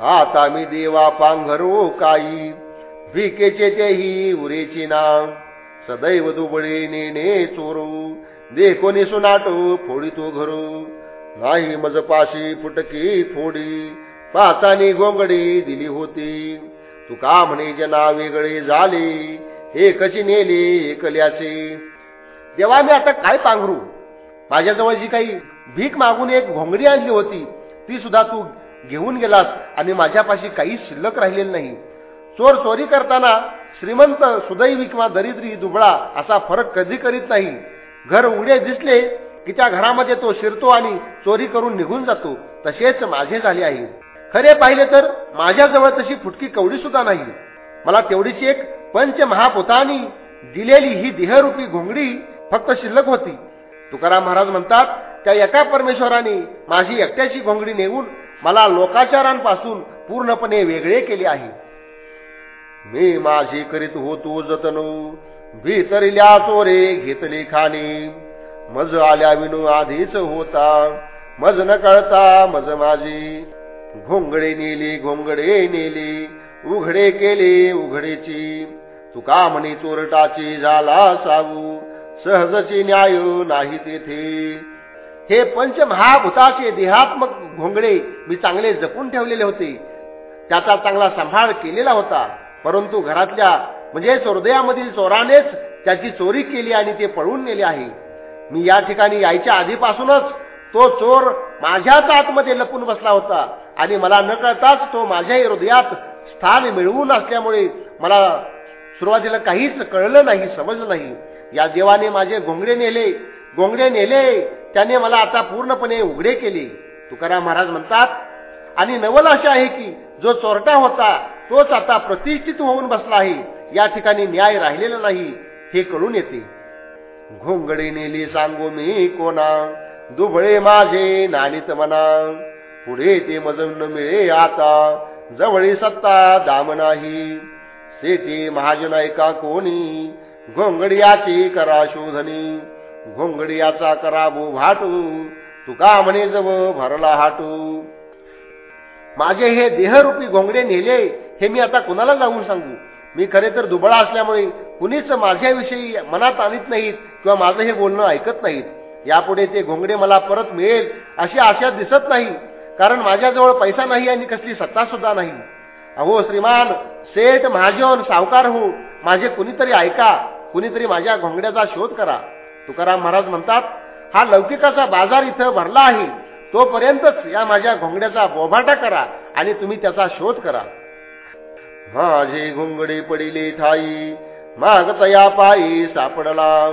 आता मी देवा पांघरो काही भिकेचे तेही उरेची नाम सदैव दुबळे नेणे चोरू. दे कोणी सुनाटो फोडी तो घरू. नाही मज पाशी फुटकी फोडी. पाचानी गोंगडी दिली होती. तू का म्हणे जना वेगळे झाले. एकची नेली एकल्याचे. देवा मी आता काय पांघरू? माझ्याजवळ जी काही भीक मागून एक घोंगडी आणली होती ती सुद्धा तू घेऊन गेलास आणि माझ्यापाशी काही शिल्लक राहिलेली नाही. चोर चोरी करताना श्रीमंत सुदैवी किंवा दरिद्री दुबळा असा फरक कधी करीत नाही. घर उघडे दिसले की त्या घरामध्ये तो शिरतो आणि चोरी करून निघून जातो. तसेच माझे झाले आहे. खरे पाहिले तर माझ्याजवळ तशी फुटकी कवडी सुद्धा नाही. मला तेवढीची एक पंच दिलेली ही देहरूपी घोंगडी फक्त शिल्लक होती. तुकाराम महाराज म्हणतात त्या एका परमेश्वराने माझी एकट्याची घोंगडी नेऊन मला लोकाचारांपासून पूर्णपणे वेगळे केले आहे. मी माझी करीत होतो जतनो भीतरिल्या चोरे घेतली खाणे. मज आल्या विनू आधीच होता मज न कळता मज माझी. घोंगडे नेली घोंगडे नेली उघडे केले उघडेची. तुका म्हणे चोरटाची झाला सावू. सहजची न्याय नाही तेथे. हे पंचमहाभूताचे देहात्मक घोंगडे मी चांगले जपून ठेवलेले होते. त्याचा चांगला सांभाळ केलेला होता. परंतु घरातल्या म्हणजे हृदयामधील चोरानेच त्याची चोरी केली आणि ते पळून नेले आहे. मी या ठिकाणी यायच्या आधीपासूनच तो चोर माझ्याच आतमध्ये लपून बसला होता आणि मला न कळताच तो माझ्या हृदयात स्थान मिळवून असल्यामुळे मला सुरुवातीला काहीच कळलं नाही समजलं नाही. या देवाने माझे घोंगडे नेले घोंगडे नेले. त्याने मला आता पूर्णपणे उघडे केले. तुकाराम महाराज म्हणतात आणि नवल असे आहे की जो चोरटा होता तोच आता प्रतिष्ठित होऊन बसला आहे. या ठिकाणी न्याय राहिलेला नाही हे कळून येते. घोंगडे नेली सांगू मी कोणा दुबळे माझे नानित मना. पुढे ते मजन मिळे आता. जवळी सत्ता दाम नाही. सेते महाजन कोणी? घोंगडियाची करा शोधनी. घोंगडियाचा करा बो भाटू तुका म्हणे जव भरला हाटू. माझे हे देहरूपी घोंगडे नेले हे मी आता कुणाला जाऊन सांगू? मी खरे तर दुबळा असल्यामुळे कुणीच माझ्याविषयी मनात आणत नाहीत किंवा माझं हे बोलणं ऐकत नाहीत. यापुढे ते घोंगडे मला परत मिळेल अशी आशा दिसत नाही. कारण माझ्याजवळ पैसा नाही आणि कसली सत्ता सुद्धा नाही. अहो श्रीमान सेठ महाजन सावकार हो माझे कुणीतरी ऐका कुणीतरी माझ्या घोंगड्याचा शोध करा. तुकाराम महाराज म्हणतात हा लौकिकाचा बाजार इथं भरला आहे. तोपर्यंतच या माझ्या घोंगड्याचा बोभाटा करा आणि तुम्ही त्याचा शोध करा. माझे घोंगडे पडिले ठाई माग तया पायी सापडला.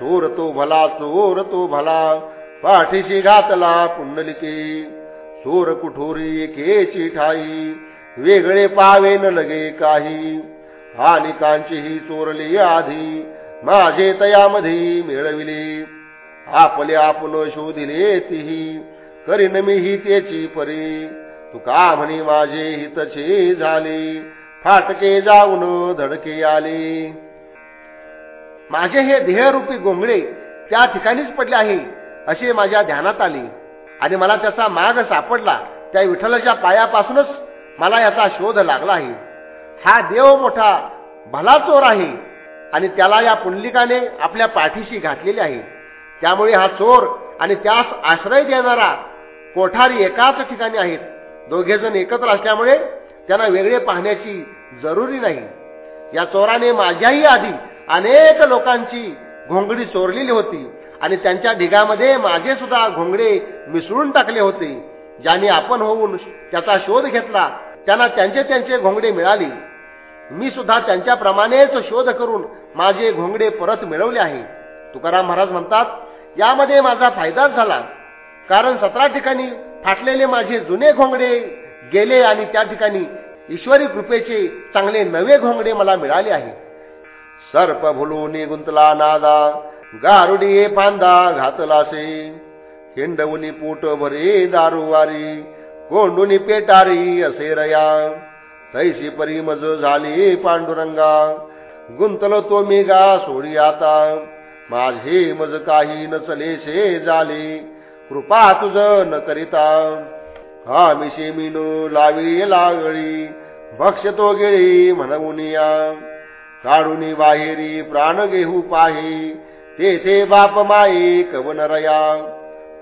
चोर तो भला चोर तो भला पाठीशी घातला पुंडलिके. चोर कुठोरी एकेची ठाई. वेगळे पावे न लगे काही. आणि चोरली आधी. माझे तयामध्ये मिळविले. आपले आपण शोधिले तिही. करीन मी ही त्याची परी. तू का म्हणे माझे हितचे झाले. फाटके जाऊन धडके आले. माझे हे ध्येयरूपी गोंगळे त्या ठिकाणीच पडले आहे असे माझ्या ध्यानात आले. आणि मला त्याचा माग सापडला त्या विठ्ठलाच्या पायापासूनच मला याचा शोध लागला आहे. हा देव मोठा भला चोर आहे आणि त्याला या पुंडलिकाने आपल्या पाठीशी घातलेले आहे. त्यामुळे हा चोर आणि त्यास आश्रय देणारा कोठारी एकाच ठिकाणी आहेत. दोघेजण एकत्र असल्यामुळे त्यांना वेगळे पाहण्याची जरुरी नाही. या चोराने माझ्याही आधी अनेक लोकांची घोंगडी चोरलेली होती. आणि त्यांच्या ढिगामध्ये माझे सुद्धा घोंगडे मिसळून टाकले होते. ज्याने आपण होऊन त्याचा शोध घेतला त्यांना त्यांचे त्यांचे घोंगडे मिळाले. मी सुद्धा त्यांच्याप्रमाणेच शोध करून माझे घोंगडे परत मिळवले आहे. तुकाराम महाराज म्हणतात यामध्ये माझा फायदाच झाला. कारण सतरा ठिकाणी फाटलेले माझे जुने घोंगडे गेले आणि त्या ठिकाणी ईश्वरी कृपेचे चांगले नवे घोंगडे मला मिळाले आहे. सर्प भुलून गुंतला नादा. गारुडी पांदा घातलासे. हिंडवनी पोट भरे दारुवारी कोंडुनी पेटारी असे रया. तैशी परी मज झाली पांडुरंगा गुंतलो तो मी गा सोडी आता. माझे मज काही न नचलेसे झाले कृपा तुझ न करिता. हा मिशे मिनू लावी लागळी भक्षतो गेळी म्हणून या. काढून बाहेरी प्राण घेऊ पाही तेथे बाप माई कवन रया?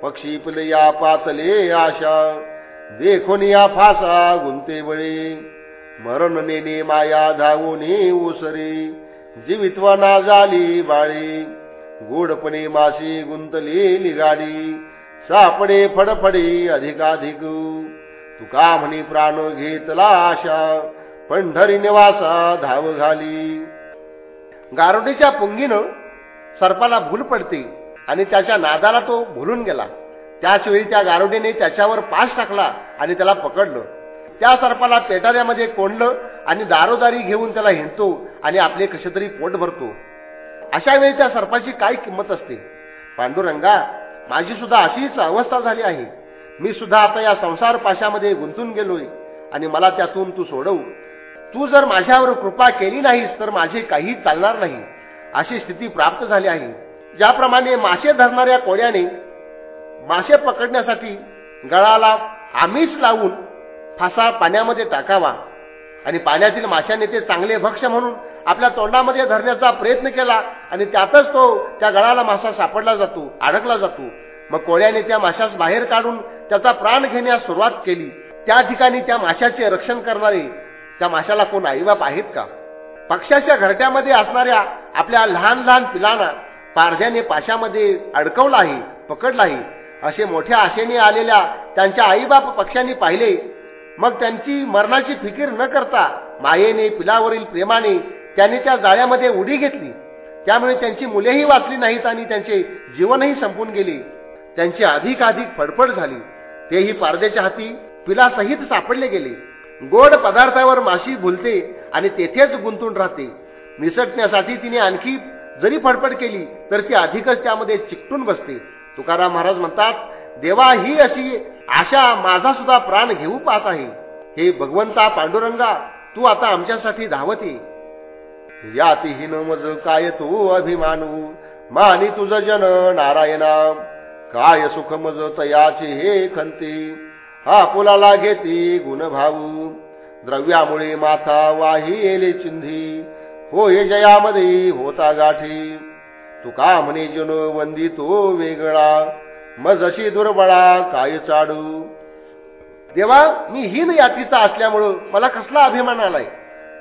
पक्षी पिलया पातले आशा. देखून या फासा गुंते बळी. मरण नेने माया धावून उसरी जीवितवाना झाली बाळी. गोडपणे माशी गुंतली निघाली सापडे फडफडी अधिकाधिक. तुका म्हणी प्राण घेतला आशा. पंढरी निवासा धाव घाली. गारुडीच्या पुंगीनं सर्पाला भूल पडते आणि त्याच्या नादाला तो भुलून गेला. त्याचवेळी त्या गारुडीने त्याच्यावर पास टाकला आणि त्याला पकडलं. त्या सर्पाला पेटाऱ्यामध्ये कोंडलं आणि दारोदारी घेऊन त्याला हिंडतो आणि आपले कसे तरी पोट भरतो. अशा वेळी त्या सर्पाची काय किंमत असते? पांडुरंगा माझी सुद्धा अशीच अवस्था झाली आहे. मी सुद्धा आता या संसार पाशामध्ये गुंतून गेलोय आणि मला त्यातून तू सोडव. तू जर माझ्यावर कृपा केली नाहीस तर माझे काही चालणार नाही. अशी स्थिती प्राप्त झाली आहे. ज्याप्रमाणे मासे धरणाऱ्या कोळ्याने मासे पकडण्यासाठी गळाला आमिष लावून फासा पाण्यामध्ये टाकावा आणि पाण्यातील माशाने ते चांगले भक्ष म्हणून आपल्या तोंडामध्ये धरण्याचा प्रयत्न केला आणि त्यातच तो त्या गळाला मासा सापडला जातो अडकला जातो. मग कोळ्याने त्या माशास बाहेर काढून त्याचा प्राण घेण्यास सुरुवात केली. त्या ठिकाणी त्या माशाचे रक्षण करणारे त्या माशाला कोण आईबाप आहेत का? पक्षाच्या घरट्यामध्ये असणाऱ्या आपल्या लहान लहान पिलांना पारध्याने पाशामध्ये अडकवला आहे पकडला आहे असे मोठ्या आशेने आलेल्या त्यांच्या आईबाप पक्षांनी पाहिले. मग त्यांची मरणाची फिकीर न करता मायेने पिलावरील प्रेमाने त्यांनी त्या जाळ्यामध्ये उडी घेतली. त्यामुळे त्यांची मुलेही वाचली नाहीत आणि त्यांचे जीवनही संपून गेले. त्यांची अधिकाधिक फडफड झाली. तेही पारद्याच्या हाती पिलासहित सापडले गेले. गोड पदार्थावर माशी भुलते आणि तेथेच गुंतून राहते. निसटण्यासाठी तिने आणखी जरी फडफड केली तर ती अधिकच त्यामध्ये चिकटून बसते. तुकाराम महाराज म्हणतात देवा ही अशी आशा माझा सुद्धा प्राण घेऊ पाहत आहे. हे भगवंता पांडुरंगा तू आता आमच्यासाठी धावते. यातीहीन मज काय तू अभिमानू? मानी तुझ जन नारायणा काय सुख मज तयाचे हे खंती? हा पुलाला घेती गुण भाऊ द्रव्यामुळे माथा वाही येले चिंधी. होय जयामध्ये होता गाठी. तुका म्हणे जन वंदी तो वेगळा. मजशी दुर्बळा काय चाडू. देवा मी हीन यातीचा असल्यामुळं मला कसला अभिमान आलाय?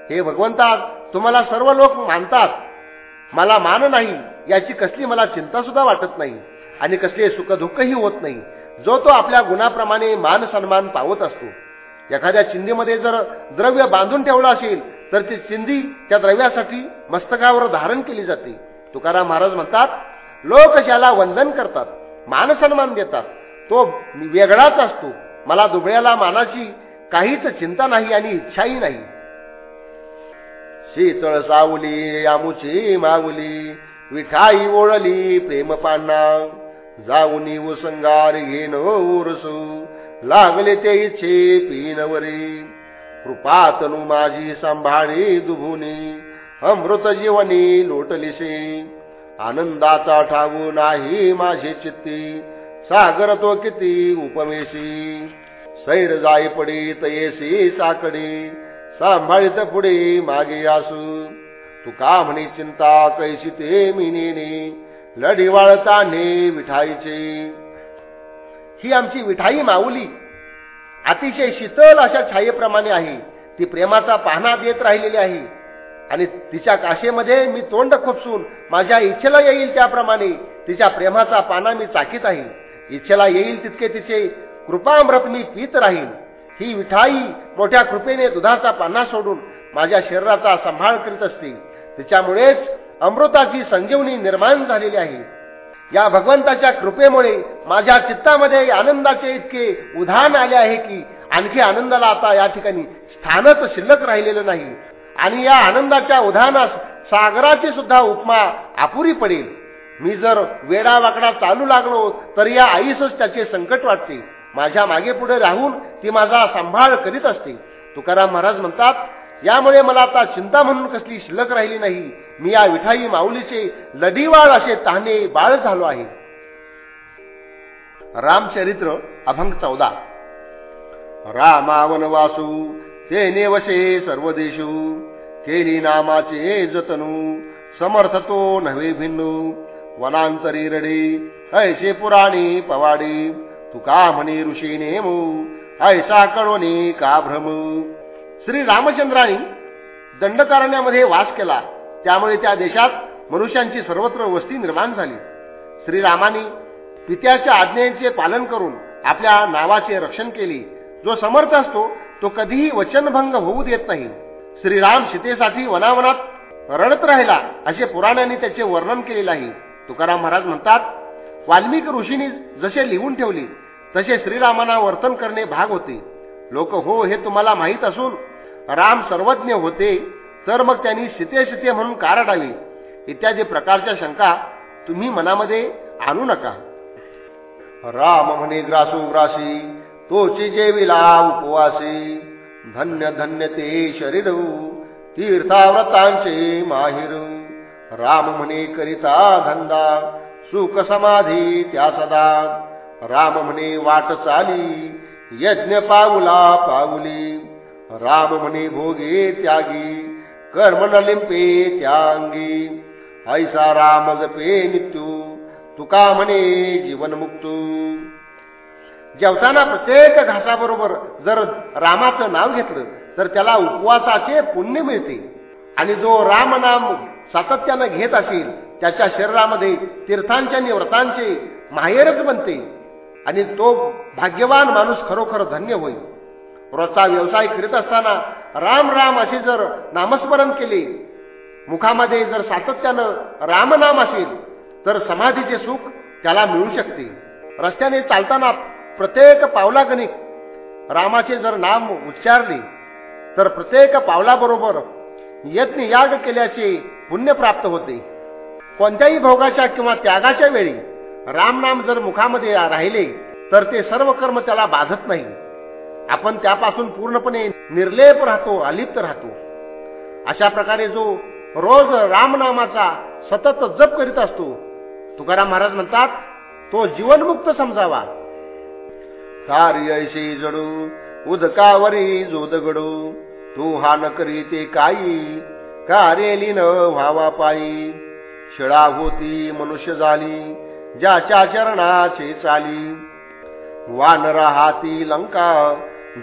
हे भगवंता तुम्हाला सर्व लोक मानतात. मला मान नाही याची कसली मला चिंता सुद्धा वाटत नाही. आणि कसले सुख दुःखही होत नाही. जो तो आपल्या गुणाप्रमाणे मान सन्मान पावत असतो. एखाद्या चिंधीमध्ये जर द्रव्य बांधून ठेवलं असेल तर ती चिंधी त्या द्रव्यासाठी मस्तकावर धारण केली जाते. तुकाराम महाराज म्हणतात लोक ज्याला वंदन करतात मान सन्मान देतात तो वेगळाच असतो. मला दुबळ्याला मानाची काहीच चिंता नाही आणि इच्छाही नाही. शीतळ सावली आमुची माऊली विठाई ओळली प्रेम पाना जाऊनी उसंगार घेन हो उरसू. लागले ते इच्छे पिनवरी. कृपातनु माझी सांभाळी दुभुनी. अमृत जीवनी लोटलिसे आनंदाचा ठाऊ नाही माझे चित्ती. सागर तो किती उपमेशी. सैर जाई पडी तयेसी साकडी. सांभाळीत पुढे मागे आसू. तू का म्हणी चिंता कैसी ते मिनीने लढिवाळता ने विठाईचे. ही आमची विठाई माऊली. अतिशय शीतल अशा छायेप्रमाणे आहे. ती प्रेमाचा पाहणा देत राहिलेली आहे. आणि तिच्या काशेमध्ये मी तोंड खुपसून माझ्या इच्छेला येईल त्याप्रमाणे तिच्या प्रेमाचा पाना मी चाकीत आहे. इच्छेला येईल तितके तिचे कृपामृत मी पीत राहील ही विठाई मोठ्या कृपेने दुधाचा पाना सोडून माझ्या शरीराचा सांभाळ करीत असते. तिच्यामुळेच अमृताची संजीवनी निर्माण झालेली आहे. या भगवंताच्या कृपेमुळे माझ्या चित्तामध्ये आनंदाचे इतके उधाण आले आहे की आणखी आनंदाला आता या ठिकाणी स्थानच शिल्लक राहिलेलं नाही. आणि या आनंदाच्या उधानास सागराची सुद्धा उपमा अपुरी पडेल. मी जर वेडा वाकडा चालू लागलो तर या आईसच त्याचे संकट वाटते. माझ्या मागे पुढे राहून ती माझा सांभाळ करीत असते. तुकाराम महाराज म्हणतात यामुळे मला आता चिंता म्हणून कसली शिल्लक राहिली नाही. मी या विठाई माऊलीचे लढीवाळ असे ताहने बाळ झालो आहे. रामचरित्र अभंग चौदा. रामावन वासू ते नेवशे सर्व देशू केली नामाचे जतनू समर्थतो नव्हे भिन्नू वनांतरी रडी ऐसे पुराणी पवाडी तुका म्हणे ऋषी नेमू ऐसा कळोनी का भ्रम? श्री रामचंद्राने दंडकारण्यामध्ये वास केला. त्यामुळे त्या देशात मनुष्यांची सर्वत्र वस्ती निर्माण झाली. श्रीरामाने पित्याच्या आज्ञेचे पालन करून आपल्या नावाचे रक्षण केले. जो समर्थ असतो तो कधीही वचनभंग होऊ देत नाही. श्रीराम सीतेसाठी वनावनात रडत राहिला असे पुराणांनी त्याचे वर्णन केलेले आहे. तुकाराम महाराज म्हणतात वाल्मिक ऋषींनी जसे लिहून ठेवले तसे श्रीरामांना वर्तन करणे भाग होते. लोक हो हे तुम्हाला माहीत असून राम सर्वज्ञ होते तर मग त्यांनी शिते शिते म्हणून का रडावी इत्यादी प्रकारच्या शंका तुम्ही मनामध्ये आणू नका. राम म्हणे ग्रासू ग्रासी तोची जेविला उपवासी. धन्य धन्य ते शरीर तीर्थाव्रतांचे माहिर. राम म्हणे करिता धंदा सुख समाधी त्या सदा. राम म्हणे वाट चाली यज्ञ पाऊला पाऊली. राम म्हणे भोगे त्यागी कर्म न लिंपे त्या ऐसा राम जपे नित्यू तुका म्हणे जीवन मुक्त. जेवताना प्रत्येक घासाबरोबर जर रामाचं नाव घेतलं तर त्याला उपवासाचे पुण्य मिळते. आणि जो रामनाम सातत्यानं घेत असेल त्याच्या शरीरामध्ये तीर्थांच्या निव्रतांचे माहेरच बनते. आणि तो भाग्यवान माणूस खरोखर धन्य होईल. रोजचा व्यवसाय करीत असताना राम राम असे जर नामस्मरण केले मुखामध्ये जर सातत्यानं रामनाम असेल तर समाधीचे सुख त्याला मिळू शकते. रस्त्याने चालताना प्रत्येक पावलागणिक रामाचे जर नाम उच्चारले तर प्रत्येक पावलाबरोबर यज्ञ याग केल्याचे पुण्य प्राप्त होते. कोणत्याही भोगाच्या किंवा त्यागाच्या वेळी रामनाम जर मुखामध्ये राहिले तर ते सर्व कर्म त्याला बाधत नाही. आपण त्यापासून पूर्णपणे निर्लेप राहतो अलिप्त राहतो. अशा प्रकारे जो रोज रामनामाचा सतत जप करीत असतो तुकाराम महाराज म्हणतात तो जीवनमुक्त समजावा. कार्य जडू उदकावरी जो दगडू तू हा न करी ते काही कार्य न व्हावा पायी. शिळा होती मनुष्य झाली ज्याच्या चरणाचे चाली. वानरा हाती लंका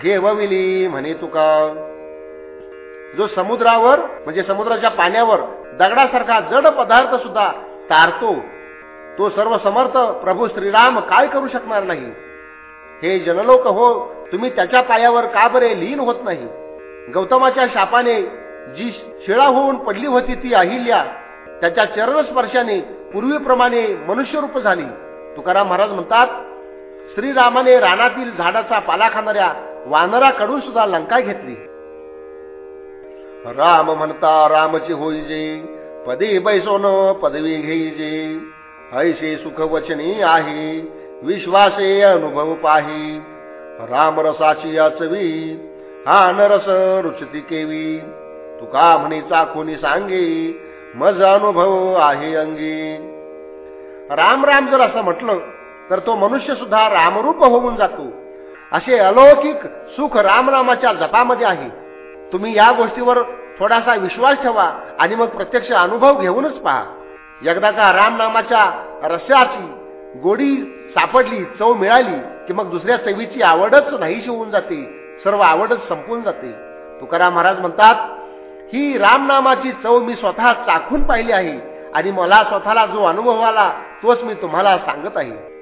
घेवविली म्हणे तुका. जो समुद्रावर म्हणजे समुद्राच्या पाण्यावर दगडासारखा जड पदार्थ सुद्धा तारतो तो सर्व समर्थ प्रभू श्रीराम काय करू शकणार नाही? हे जनलोक हो तुम्ही त्याच्या पायावर का बरे लीन होत नाही? गौतमाच्या शापाने जी शिळा होऊन पडली होती ती अहिल्या त्याच्या चरणस्पर्शाने पूर्वीप्रमाणे मनुष्यरूप झाली. तुकाराम महाराज म्हणतात श्रीरामाने रानातील झाडाचा पाला खाणाऱ्या वानराकडून सुद्धा लंका घेतली. राम म्हणता रामची होईजे पदी बैसोन पदवी घेईजे. ऐसे सुख वचनी आहे विश्वासे अनुभव पाही. राम रसाची आचवी हा नरस रुचती केवी. तुका म्हणे चाखोनी सांगे मज अनुभव आहे अंगी. राम राम जर असं म्हटलं तर तो मनुष्य सुद्धा रामरूप होऊन जातो. असे अलौकिक सुख रामनामाच्या जपामध्ये आहे. तुम्ही या गोष्टीवर थोडासा विश्वास ठेवा आणि मग प्रत्यक्ष अनुभव घेऊनच पहा. एकदा का रामनामाच्या रस्याची गोडी सापडली चव मिळाली की मग दुसऱ्या चवीची आवडच नाहीशी होऊन जाते सर्व आवडच संपून जाते. तुकाराम महाराज म्हणतात ही रामनामाची चव मी स्वतः चाखून पाहिली आहे आणि मला स्वतःला जो अनुभव आला तोच मी तुम्हाला सांगत आहे.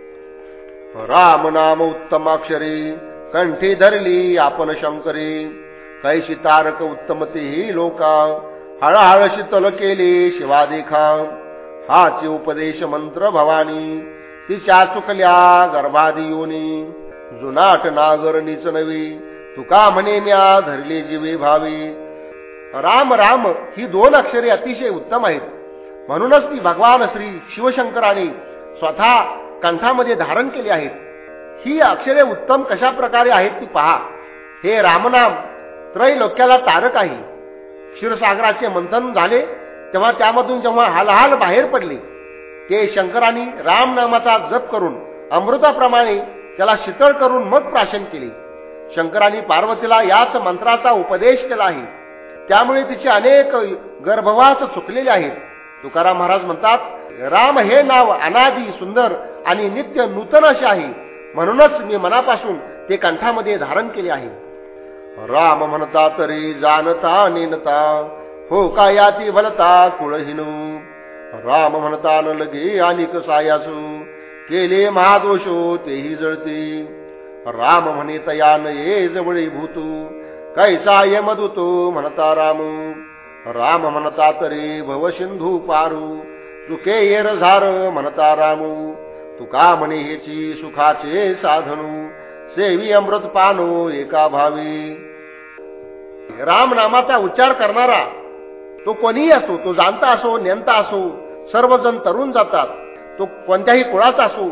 राम नाम उत्तमाक्षरी कंठी धरली आपण शंकरी. कैशी तारक उत्तमती ही लोका हळहळ शीतल केले शिवादेखा. हाची उपदेश मंत्र भवानी तिच्या चुकल्या गर्भादी योनी. जुनाट नागर नीच नवी तुका म्हणे न्या धरली जीवे भावी. राम राम ही दोन अक्षरे अतिशय उत्तम आहेत. म्हणूनच ती भगवान श्री शिवशंकराने स्वतः कंठामध्ये धारण केली आहेत. ही अक्षरे उत्तम कशा प्रकारे आहेत ती पहा. हे रामनाम त्रैलोक्याला तारक आहे. क्षीरसागराचे मंथन झाले तेव्हा त्यामधून जेव्हा हालहाल बाहेर पडले ते शंकरांनी रामनामाचा जप करून अमृताप्रमाणे त्याला शीतळ करून मग प्राशन केले. शंकरांनी पार्वतीला याच मंत्राचा उपदेश केला आहे. त्यामुळे तिचे अनेक गर्भवास चुकलेले आहेत. तुकाराम महाराज म्हणतात राम हे नाव अनादी सुंदर आणि नित्य नूतन असे आहे. म्हणूनच मी मनापासून ते कंठामध्ये धारण केले आहे. राम म्हणता तरी जाणता नेनता हो का याती भलता कुळहिनू? राम म्हणता न लगे आणि कसायासू केले महादोषो तेही जळते. राम म्हणे तयान ये जवळी भूतू कैसा ये मधुतो म्हणता राम राम म्हणता तरी भव सिंधू पारू. चुके येर झार म्हणता रामू. तुका म्हणे हेची सुखाचे साधनू. सेवी अमृत पानो एका भावी. राम नामाचा उच्चार करणारा तो कोणीही असो तो जाणता असो नेमता असो सर्वजण तरुण जातात. तो कोणत्याही कुळाचा असो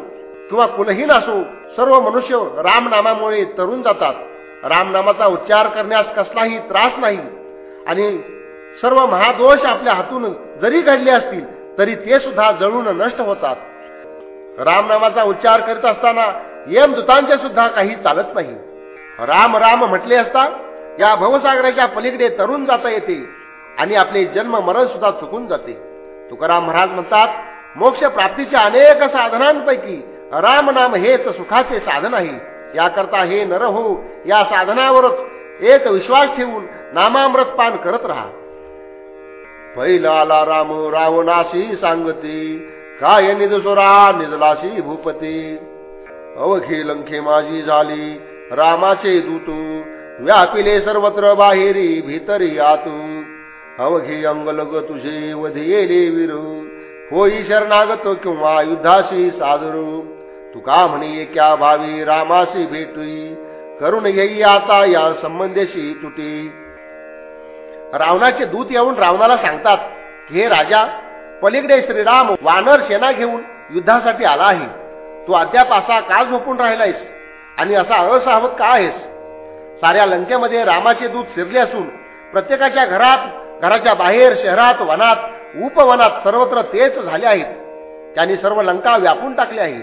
किंवा कुलहीन असो सर्व मनुष्य रामनामामुळे तरुण जातात. रामनामाचा उच्चार करण्यास कसलाही त्रास नाही. आणि सर्व महादोष आपल्या हातून जरी घडले असतील तरी ते सुद्धा जळून नष्ट होतात. रामनामाचा उच्चार करीत असताना यमदूतांचे सुद्धा काही चालत नाही. राम राम म्हटले असता या भवसागराच्या पलीकडे तरुण जाता येते आणि आपले जन्म मरण सुद्धा चुकून जाते. तुकाराम महाराज म्हणतात मोक्ष प्राप्तीच्या अनेक साधनांपैकी राम नाम हेच सुखाचे साधन आहे. याकरता हे नर हो या साधनावरच एक विश्वास ठेवून नामामृत पान करत राहा. पहिला राम रावणाशी सांगती काय निजसुरा निजलाशी भूपती. अवघी लंखे माझी झाली रामाचे दूतू व्यापिले सर्वत्र बाहेरी भीतरी आतू. अवघी अंगलग तुझे वधियेले विरू होई शरणागत किंवा युद्धाशी साजरू तुका म्हणे क्या भावी रामाशी भेटुई करून घेई आता या संबंधेशी तुटी. रावणाचे दूत येऊन रावणाला सांगतात की हे राजा पलीकडे श्रीराम वानर सेना घेऊन युद्धासाठी आला आहे. तू अद्याप असा का झोपून राहिलायस? आणि असा असावत का आहेस? साऱ्या लंकेमध्ये रामाचे दूत शिरले असून प्रत्येकाच्या घरात घराच्या बाहेर शहरात वनात उपवनात सर्वत्र तेच झाले आहेत. त्यांनी सर्व लंका व्यापून टाकले आहे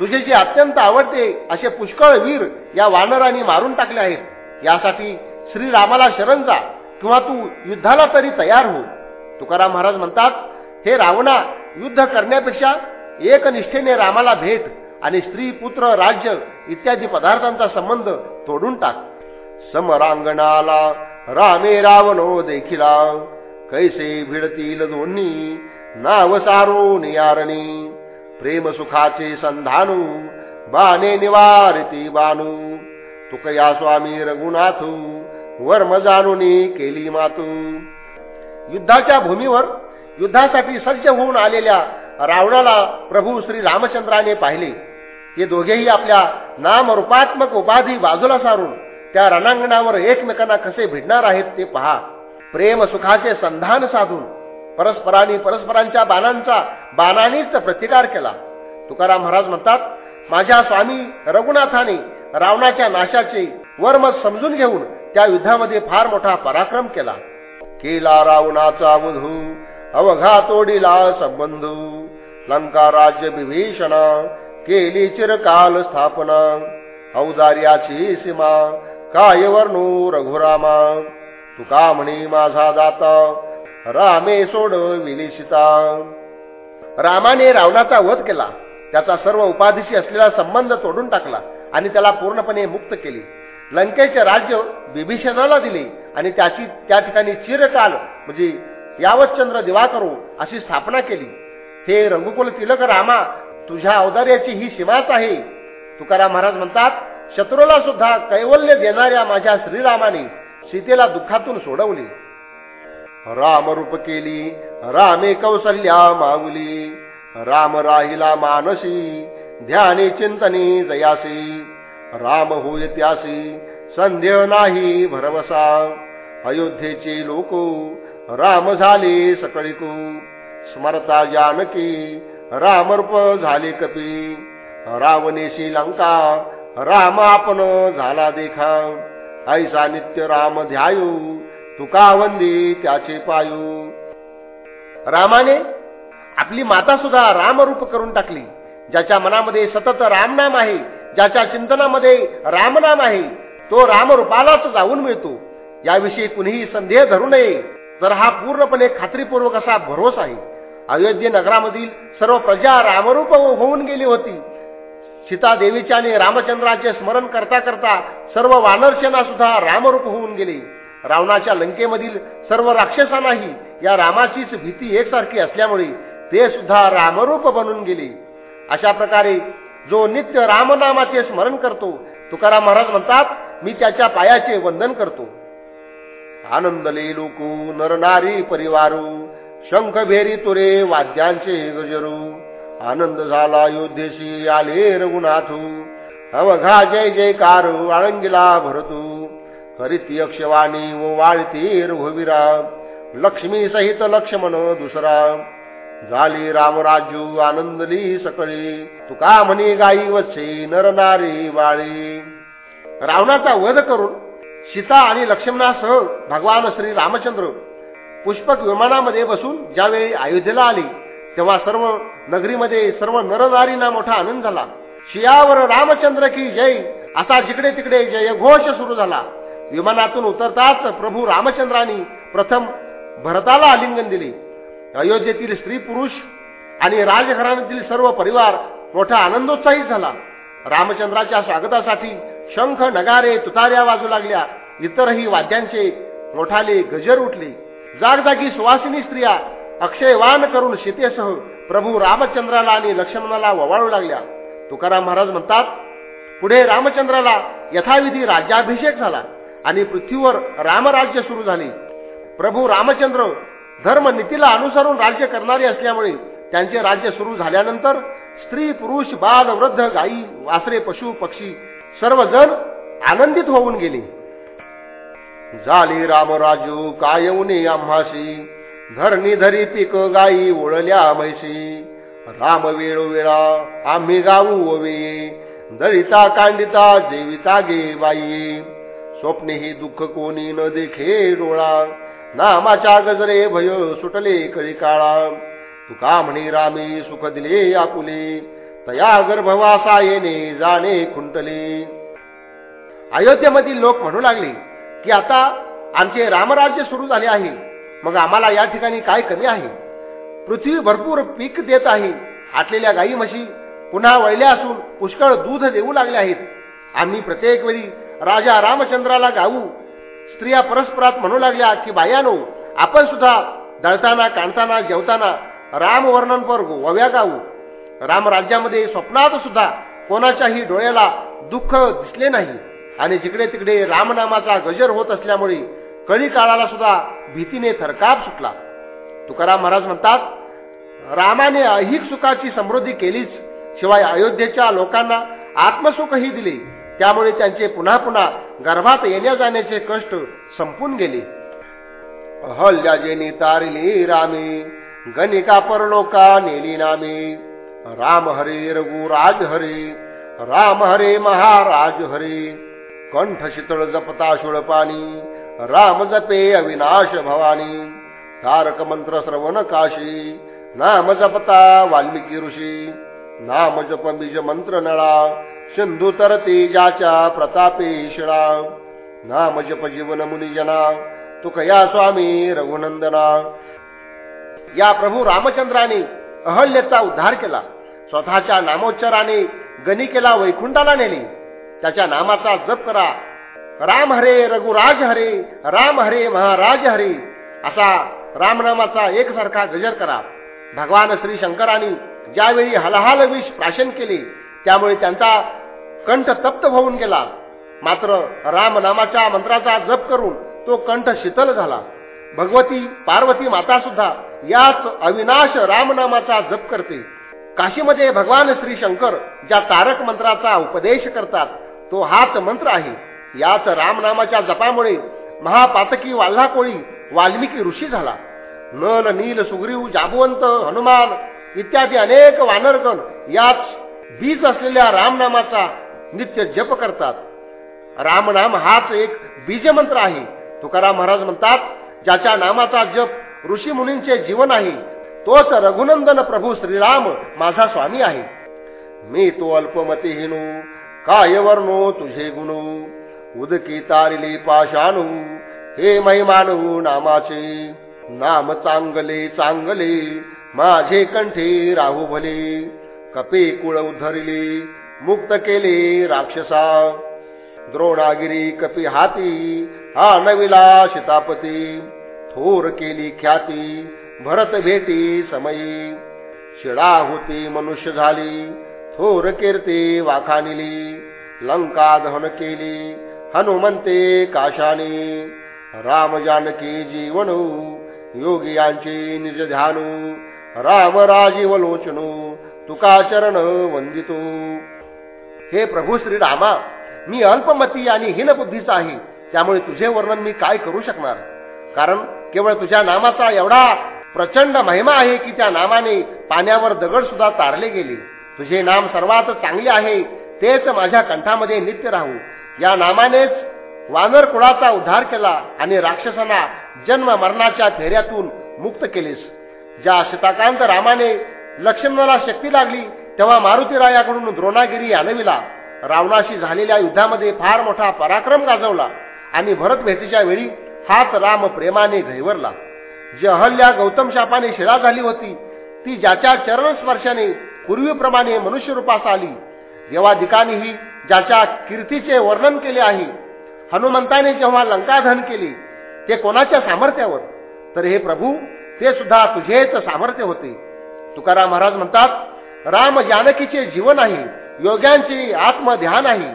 तुझे जे अत्यंत आवडते असे पुष्कळ वीर या वानरांनी मारून टाकले आहेत. यासाठी श्रीरामाला शरण जा. किंवा तू युद्धाला तरी तयार हो. तुकाराम महाराज म्हणतात हे रावणा युद्ध करण्यापेक्षा एकनिष्ठेने रामाला भेट आणि स्त्री पुत्र राज्य इत्यादी पदार्थांचा संबंध तोडून टाक. समरांगणाला रामे रावणो देखिला. कैसे भिडतील दोन्ही? नाव सारो नियारणी. प्रेम सुखाचे संधानू बाने निवारिती बानू. तुकया स्वामी रघुनाथू वर्म जाणून केली मातू युद्धाच्या भूमीवर युद्धासाठी सज्ज होऊन आलेल्या रावणाला प्रभू श्री रामचंद्राने पाहिले. हे दोघेही आपल्या नामरूपात्मक उपाधी बाजूला सारून त्या रणांगणावर एकमेकांना कसे भिडणार आहेत ते पहा. प्रेम सुखाचे संधान साधून परस्परांनी परस्परांच्या बाणांचा बाणानेच प्रतिकार केला. तुकाराम महाराज म्हणतात माझ्या स्वामी रघुनाथाने रावणाच्या नाशाचे वर्म समजून घेऊन त्या युद्धामध्ये फार मोठा पराक्रम केला. केला रावणाचा वधू अवघा तोडीला संबंधू. लंका राज्य विभीषण केली चिरकाल स्थापना. औदार्याची सीमा काय वर्णू रघुरामा. तुका म्हणी माझा दाता रामे सोड विलिशिता. रामाने रावणाचा वध केला. त्याचा सर्व उपाधीशी असलेला संबंध तोडून टाकला आणि त्याला पूर्णपणे मुक्त केली. लंकेचे राज्य बिभीषणाला दिले आणि त्याची त्या ठिकाणी चिरकाल म्हणजे यावतचंद्र दिवाकरू हो अशी स्थापना केली. हे रंगुकुल तिलक रामा तुझ्या औदार्याची ही सीमाच आहे. तुकाराम महाराज म्हणतात शत्रूला सुद्धा कैवल्य देणाऱ्या माझ्या श्रीरामाने सीतेला दुःखातून सोडवले. रामरूप केली रामे कौसल्या माऊली राम राहिला मानसी ध्याने चिंतनी जयासी. राम होय त्यासी संदेह नाही भरवसा. अयोध्येचे लोक राम झाले सकळिकू. स्मरता जानकी रामरूप झाले कपी. रावणेशी लंका राम आपण झाला देखा. ऐसा नित्य राम ध्यायू तुका वंदी त्याचे पायू. रामाने आपली माता सुद्धा रामरूप करून टाकली ज्याच्या मनामध्ये सतत रामनाम आहे. ज्याच्या चिंतनामध्ये रामनाम आहे तो रामरूपालाच जाऊन मिळतो. याविषयी कुणीही संदेह धरू नये. तर हा पूर्णपणे खात्रीपूर्वक असा भरोस आहे. अयोध्ये नगरामधील सर्व प्रजा रामरूप होऊन गेली होती. सीता देवीचे आणि रामचंद्राचे स्मरण करता करता सर्व वानरसेना सुद्धा रामरूप होऊन गेले. रावणाच्या लंकेमधील सर्व राक्षसांनाही या रामाचीच भीती एकसारखी असल्यामुळे ते सुद्धा रामरूप बनून गेले. अशा प्रकारे जो नित्य रामनामाचे स्मरण करतो तुकाराम महाराज म्हणतात मी त्याच्या पायाचे वंदन करतो. आनंदले लोक नरनारी परिवारू शंख भेरी तुरे वाद्यांचे गजरू. आनंद झाला योद्धेशी आले रघुनाथू. अवघा जय जयकार आळंगीला भरतू. करीती अक्षवाणी व वाळती रघुवीरा. लक्ष्मी सहित लक्ष्मण दुसरा. झाली रामराजू आनंदली सकळी. तुका म्हणे गाई वसे नरनारी वाळी. रावणाचा वध करून सीता आणि लक्ष्मणासह भगवान श्री रामचंद्र पुष्पक विमानामध्ये बसून ज्यावेळी अयोध्येला आली तेव्हा सर्व नगरीमध्ये सर्व नरनारींना मोठा आनंद झाला. शियावर रामचंद्र की जय असा जिकडे तिकडे जयघोष सुरू झाला. विमानातून उतरताच प्रभू रामचंद्रांनी प्रथम भरताला आलिंगन दिले. अयोध्येतील स्त्री पुरुष आणि राजघराण्यातील सर्व परिवार मोठा आनंदोत्साहित झाला. रामचंद्राच्या स्वागतासाठी शंख नगारे तुतार्या वाजू लागल्या. इतरही वाद्यांचे मोठाले गजर उठले. जागजागी सुवासिनी स्त्रिया अक्षयवान करून सीतेसह प्रभू रामचंद्राला आणि लक्ष्मणाला ववाळू लागल्या. तुकाराम महाराज म्हणतात पुढे रामचंद्राला यथाविधी राज्याभिषेक झाला आणि पृथ्वीवर रामराज्य सुरू झाले. प्रभू रामचंद्र धर्मनीतीला अनुसरून राज्य करणारी असल्यामुळे त्यांचे राज्य सुरू झाल्यानंतर स्त्री पुरुष बाल वृद्ध गायी वासरे पशु पक्षी सर्वजण आनंदित होऊन गेले. झाले रामराजू कायवने आम्हाशी. धरणी धरी पिक गायी ओळल्या म्हैशी. राम वेळोवेळा आम्ही गाऊ ओवे. दळिता कांडिता जेविता गे बाई. स्वप्ने ही दुःख कोणी न देखे डोळा. नामाच्या गजरे भय सुटले कळी काळा. तुका म्हणे रामी सुख दिले आपुले. तया गर्भवासा येणे जाणे खुंटले. अयोध्येमधील लोक म्हणू लागले की आता आमचे रामराज्य सुरू झाले आहे. मग आम्हाला या ठिकाणी काय कमी आहे? पृथ्वी भरपूर पीक देत आहे. आटलेल्या गाई म्हशी पुन्हा वळल्या असून पुष्कळ दूध देऊ लागले आहेत. आम्ही प्रत्येक वेळी राजा रामचंद्राला गाऊ स्त्रिया परस्परात म्हणू लागल्या की बायानो आपण सुद्धा दळताना काढताना जेवताना राम वर्णनपर वव्या गाऊ. रामराज्यामध्ये स्वप्नात सुद्धा कोणाच्याही डोळ्याला दुःख दिसले नाही. आणि जिकडे तिकडे रामनामाचा गजर होत असल्यामुळे कळी काळाला सुद्धा भीतीने थरकाप सुटला. तुकाराम महाराज म्हणतात रामाने अहिक सुखाची समृद्धी केलीच शिवाय अयोध्येच्या लोकांना आत्मसुखही दिले. त्यामुळे त्यांचे पुन्हा पुन्हा गर्भात येण्या जाण्याचे कष्ट संपून गेले. अहल्याजेनी तारिली रामी गणिका परलोका नेली नामी. राम हरे रघु राज हरे राम हरे महाराज हरे. कंठ शीतळ जपता शुळपाणी राम जपे अविनाश भवानी. तारक मंत्र श्रवण काशी नाम जपता वाल्मिकी ऋषी. नाम जप बीज मंत्र नळा सिंधू तरते प्रतापे शिळा. नाम जप जीवन मुनिजना तुकया स्वामी रघुनंदना. या प्रभू रामचंद्राने अहल्यचा उद्धार केला. स्वतःच्या नामोच्चाराने गणिकेला वैकुंठाला नेली. त्याच्या नामाचा जप करा. राम हरे रघुराज हरे राम हरे महाराज हरे असा रामनामाचा एकसारखा गजर करा. भगवान श्री शंकरांनी ज्यावेळी हलहाल विष प्राशन केले त्यामुळे त्यांचा कंठ तप्त होऊन गेला. मात्र रामनामाच्या मंत्राचा जप करून तो कंठ शीतल झाला. भगवती पार्वती माता सुद्धा याच अविनाश रामनामाचा जप करते. काशीमध्ये भगवान श्री शंकर ज्या तारक मंत्राचा उपदेश करतात तो हाच मंत्र आहे. याच रामनामाच्या जपामुळे महापातकी वाल्हा कोळी वाल्मिकी ऋषी झाला. नल नील सुग्रीव जाबुवंत हनुमान इत्यादी अनेक वानरगण याच बीज असलेल्या रामनामाचा नित्य जप करतात. रामनाम हाच एक बीजमंत्र आहे. तुकाराम महाराज म्हणतात ज्याच्या नामाचा जप ऋषी मुनींचे जीवन आहे तोच रघुनंदन प्रभू श्रीराम माझा स्वामी आहे. मी तो अल्पमती हिनू काय वर्णो तुझे गुणू? उदकी तारिले पाशानू हे महिमानू नामाचे. नाम चांगले चांगले माझे कंठे राहू भले. कपे कुळ उद्धरिले मुक्त केले राक्षसा. द्रोणागिरी कपी हाती हा नविला सीतापती थोर केली ख्याती भरत भेटी समयी. शिळा होती मनुष्य झाली थोर कीर्ती वाखानिली लंका दहन केली हनुमंते काशानी. राम जानकी जीवनू योगियांचे निज ध्यानू राम राजीव लोचनू तुका चरण वंदितो. हे प्रभू श्री रामा मी अल्पमती आणि हीनबुद्धीचा आहे त्यामुळे तुझे वर्णन मी काय करू शकणार? कारण केवळ तुझ्या नामाचा एवढा प्रचंड महिमा आहे की त्या नामाने पाण्यावर दगड सुद्धा तारले गेले. तुझे नाम सर्वात चांगले आहे तेच माझ्या कंठामध्ये नित्य राहू. या नामानेच वानर कुळाचा उद्धार केला आणि राक्षसांना जन्म मरणाच्या फेऱ्यातून मुक्त केलेस. ज्या शताकांत रामाने लक्ष्मणाला शक्ती लागली तेव्हा मारुतीरायाकडून द्रोणागिरी आणविला रावणाशी झालेल्या युद्धामध्ये फार मोठा पराक्रम गाजवला आणि भरत भेटीच्या वेळी हाच राम प्रेमाने घैवरला. जी अहल्या गौतम शापाने शिळा झाली होती ती ज्याच्या चरण स्पर्शाने पूर्वीप्रमाणे मनुष्य रूपास आली. देवाधिकांनीही ज्याच्या कीर्तीचे वर्णन केले आहे. हनुमंताने जेव्हा लंकाधन केले ते कोणाच्या सामर्थ्यावर? तर हे प्रभू ते सुद्धा तुझेच सामर्थ्य होते. तुकाराम महाराज म्हणतात राम जानकीचे जीवन आहे योग्यांचे आत्मध्यान आहे.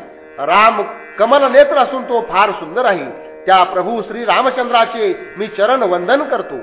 राम कमल नेत्र असून तो फार सुंदर आहे. त्या प्रभू श्री रामचंद्राचे मी चरण वंदन करतो.